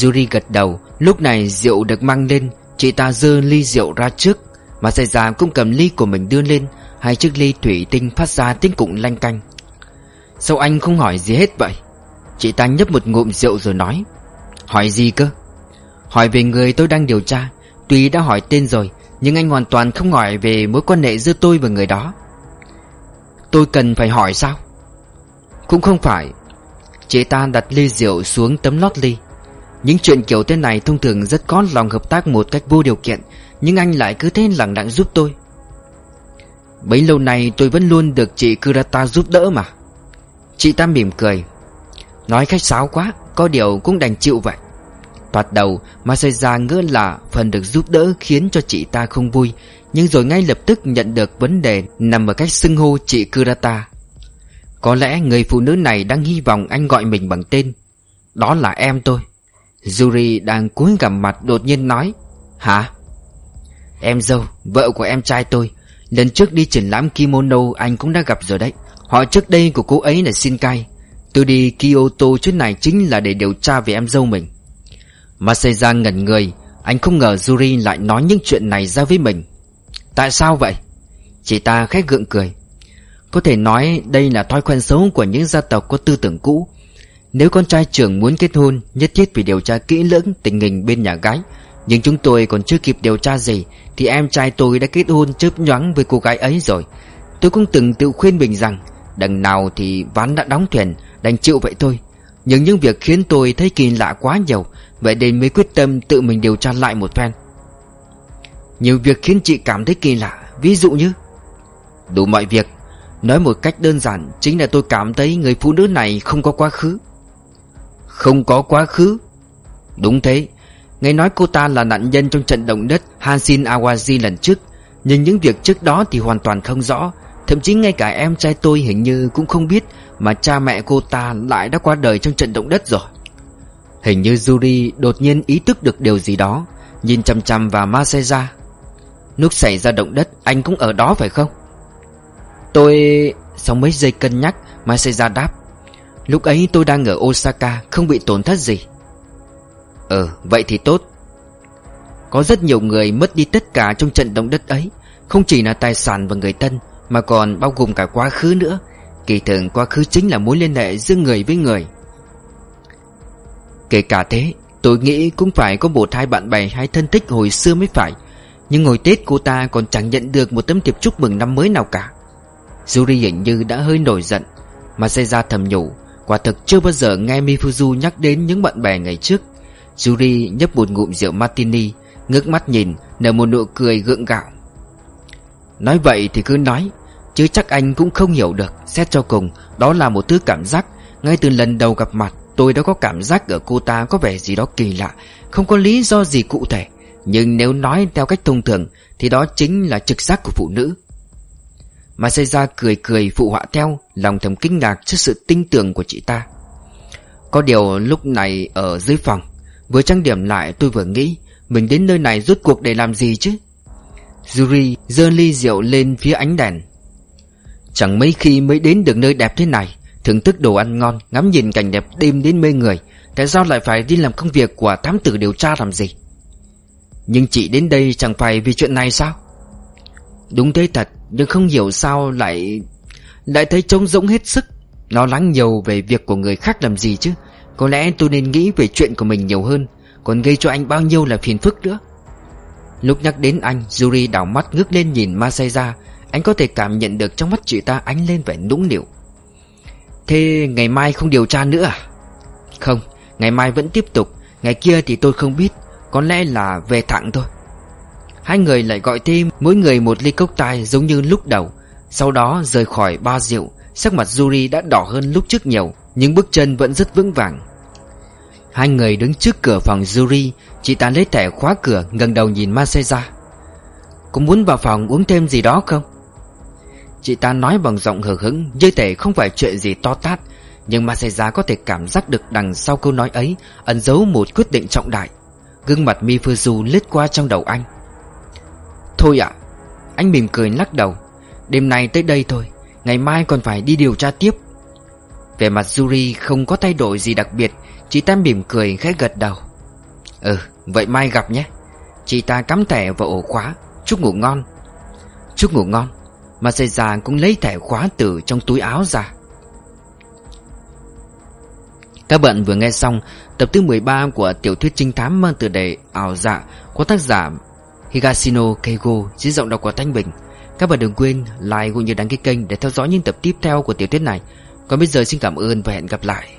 Yuri gật đầu, Lúc này rượu được mang lên, Chị ta dơ ly rượu ra trước, Mà xảy ra cũng cầm ly của mình đưa lên, Hai chiếc ly thủy tinh phát ra tiếng cụng lanh canh. Sao anh không hỏi gì hết vậy? Chị ta nhấp một ngụm rượu rồi nói. Hỏi gì cơ? Hỏi về người tôi đang điều tra, Tuy đã hỏi tên rồi, Nhưng anh hoàn toàn không hỏi về mối quan hệ giữa tôi và người đó. Tôi cần phải hỏi sao? Cũng không phải. Chị ta đặt ly rượu xuống tấm lót ly. Những chuyện kiểu thế này thông thường rất có lòng hợp tác một cách vô điều kiện, Nhưng anh lại cứ thế lặng lặng giúp tôi. Bấy lâu nay tôi vẫn luôn được chị Kurata giúp đỡ mà. Chị ta mỉm cười. Nói khách sáo quá, Có điều cũng đành chịu vậy. Thoạt đầu Masaya ngỡ là phần được giúp đỡ khiến cho chị ta không vui. Nhưng rồi ngay lập tức nhận được vấn đề nằm ở cách xưng hô chị Kurata. Có lẽ người phụ nữ này đang hy vọng anh gọi mình bằng tên. Đó là em tôi. Yuri đang cúi gằm mặt đột nhiên nói Hả? Em dâu, vợ của em trai tôi. Lần trước đi triển lãm kimono anh cũng đã gặp rồi đấy. Họ trước đây của cô ấy là Shinkai. Tôi đi Kyoto chuyến này chính là để điều tra về em dâu mình. Masaya ngẩn người, Anh không ngờ Yuri lại nói những chuyện này ra với mình. Tại sao vậy? Chị ta khét gượng cười. Có thể nói đây là thói quen xấu của những gia tộc có tư tưởng cũ. Nếu con trai trưởng muốn kết hôn, Nhất thiết phải điều tra kỹ lưỡng tình hình bên nhà gái. Nhưng chúng tôi còn chưa kịp điều tra gì, Thì em trai tôi đã kết hôn chớp nhoáng với cô gái ấy rồi. Tôi cũng từng tự khuyên mình rằng, Đằng nào thì ván đã đóng thuyền, Đành chịu vậy thôi. Nhưng những việc khiến tôi thấy kỳ lạ quá nhiều Vậy nên mới quyết tâm tự mình điều tra lại một phen. Nhiều việc khiến chị cảm thấy kỳ lạ, Ví dụ như? Đủ mọi việc, Nói một cách đơn giản, Chính là tôi cảm thấy người phụ nữ này không có quá khứ. Không có quá khứ? Đúng thế, Nghe nói cô ta là nạn nhân trong trận động đất Hanshin Awaji lần trước, Nhưng những việc trước đó thì hoàn toàn không rõ. Thậm chí ngay cả em trai tôi hình như cũng không biết Mà cha mẹ cô ta lại đã qua đời trong trận động đất rồi. Hình như Yuri đột nhiên ý thức được điều gì đó, Nhìn chăm chăm vào Maseja Lúc xảy ra động đất, Anh cũng ở đó phải không? Tôi... Sau mấy giây cân nhắc Maseja đáp. Lúc ấy tôi đang ở Osaka, Không bị tổn thất gì. Ờ vậy thì tốt. Có rất nhiều người mất đi tất cả trong trận động đất ấy, Không chỉ là tài sản và người thân, Mà còn bao gồm cả quá khứ nữa. Kỳ thường quá khứ chính là mối liên hệ giữa người với người. Kể cả thế, Tôi nghĩ cũng phải có một hai bạn bè hay thân thích hồi xưa mới phải. Nhưng hồi Tết cô ta còn chẳng nhận được một tấm thiệp chúc mừng năm mới nào cả. Yuri hình như đã hơi nổi giận, Mà xây ra thầm nhủ, Quả thực chưa bao giờ nghe Mifuzu nhắc đến những bạn bè ngày trước. Yuri nhấp một ngụm rượu martini, Ngước mắt nhìn, Nở một nụ cười gượng gạo. Nói vậy thì cứ nói, Chứ chắc anh cũng không hiểu được, Xét cho cùng, Đó là một thứ cảm giác, Ngay từ lần đầu gặp mặt Tôi đã có cảm giác ở cô ta có vẻ gì đó kỳ lạ, Không có lý do gì cụ thể. Nhưng nếu nói theo cách thông thường, Thì đó chính là trực giác của phụ nữ. Mà dây ra cười cười phụ họa theo, Lòng thầm kinh ngạc trước sự tinh tường của chị ta. Có điều lúc này ở dưới phòng, Vừa trang điểm lại tôi vừa nghĩ, Mình đến nơi này rốt cuộc để làm gì chứ? Yuri dơ ly rượu lên phía ánh đèn. Chẳng mấy khi mới đến được nơi đẹp thế này Thưởng thức đồ ăn ngon, Ngắm nhìn cảnh đẹp đêm đến mê người, Tại sao lại phải đi làm công việc của thám tử điều tra làm gì? Nhưng chị đến đây chẳng phải vì chuyện này sao? Đúng thế thật, Nhưng không hiểu sao lại Lại thấy trống rỗng hết sức. Lo lắng nhiều về việc của người khác làm gì chứ. Có lẽ tôi nên nghĩ về chuyện của mình nhiều hơn, Còn gây cho anh bao nhiêu là phiền phức nữa. Lúc nhắc đến anh, Yuri đảo mắt ngước lên nhìn Masaya. Anh có thể cảm nhận được trong mắt chị ta ánh lên vẻ nũng nịu. Thế ngày mai không điều tra nữa à? Không, Ngày mai vẫn tiếp tục. Ngày kia thì tôi không biết, Có lẽ là về thẳng thôi. Hai người lại gọi thêm, Mỗi người một ly cốc tai giống như lúc đầu. Sau đó rời khỏi ba rượu, Sắc mặt Yuri đã đỏ hơn lúc trước nhiều, Nhưng bước chân vẫn rất vững vàng. Hai người đứng trước cửa phòng Yuri, Chị ta lấy thẻ khóa cửa, ngẩng đầu nhìn Masaya Có muốn vào phòng uống thêm gì đó không? Chị ta nói bằng giọng hờ hững Như thể không phải chuyện gì to tát, Nhưng Masaya có thể cảm giác được đằng sau câu nói ấy, Ẩn giấu một quyết định trọng đại. Gương mặt Mifuzu lướt qua trong đầu anh. Thôi ạ. Anh mỉm cười lắc đầu. Đêm nay tới đây thôi, Ngày mai còn phải đi điều tra tiếp. Về mặt Yuri không có thay đổi gì đặc biệt, Chị ta mỉm cười khẽ gật đầu. Ừ vậy mai gặp nhé. Chị ta cắm thẻ vào ổ khóa. Chúc ngủ ngon. Chúc ngủ ngon. Mà xây già cũng lấy thẻ khóa từ trong túi áo ra Các bạn vừa nghe xong tập thứ 13 của tiểu thuyết trinh thám mang tựa đề ảo dạ của tác giả Higashino Keigo dưới giọng đọc của Thanh Bình. Các bạn đừng quên like cũng như đăng ký kênh để theo dõi những tập tiếp theo của tiểu thuyết này. Còn bây giờ xin cảm ơn và hẹn gặp lại.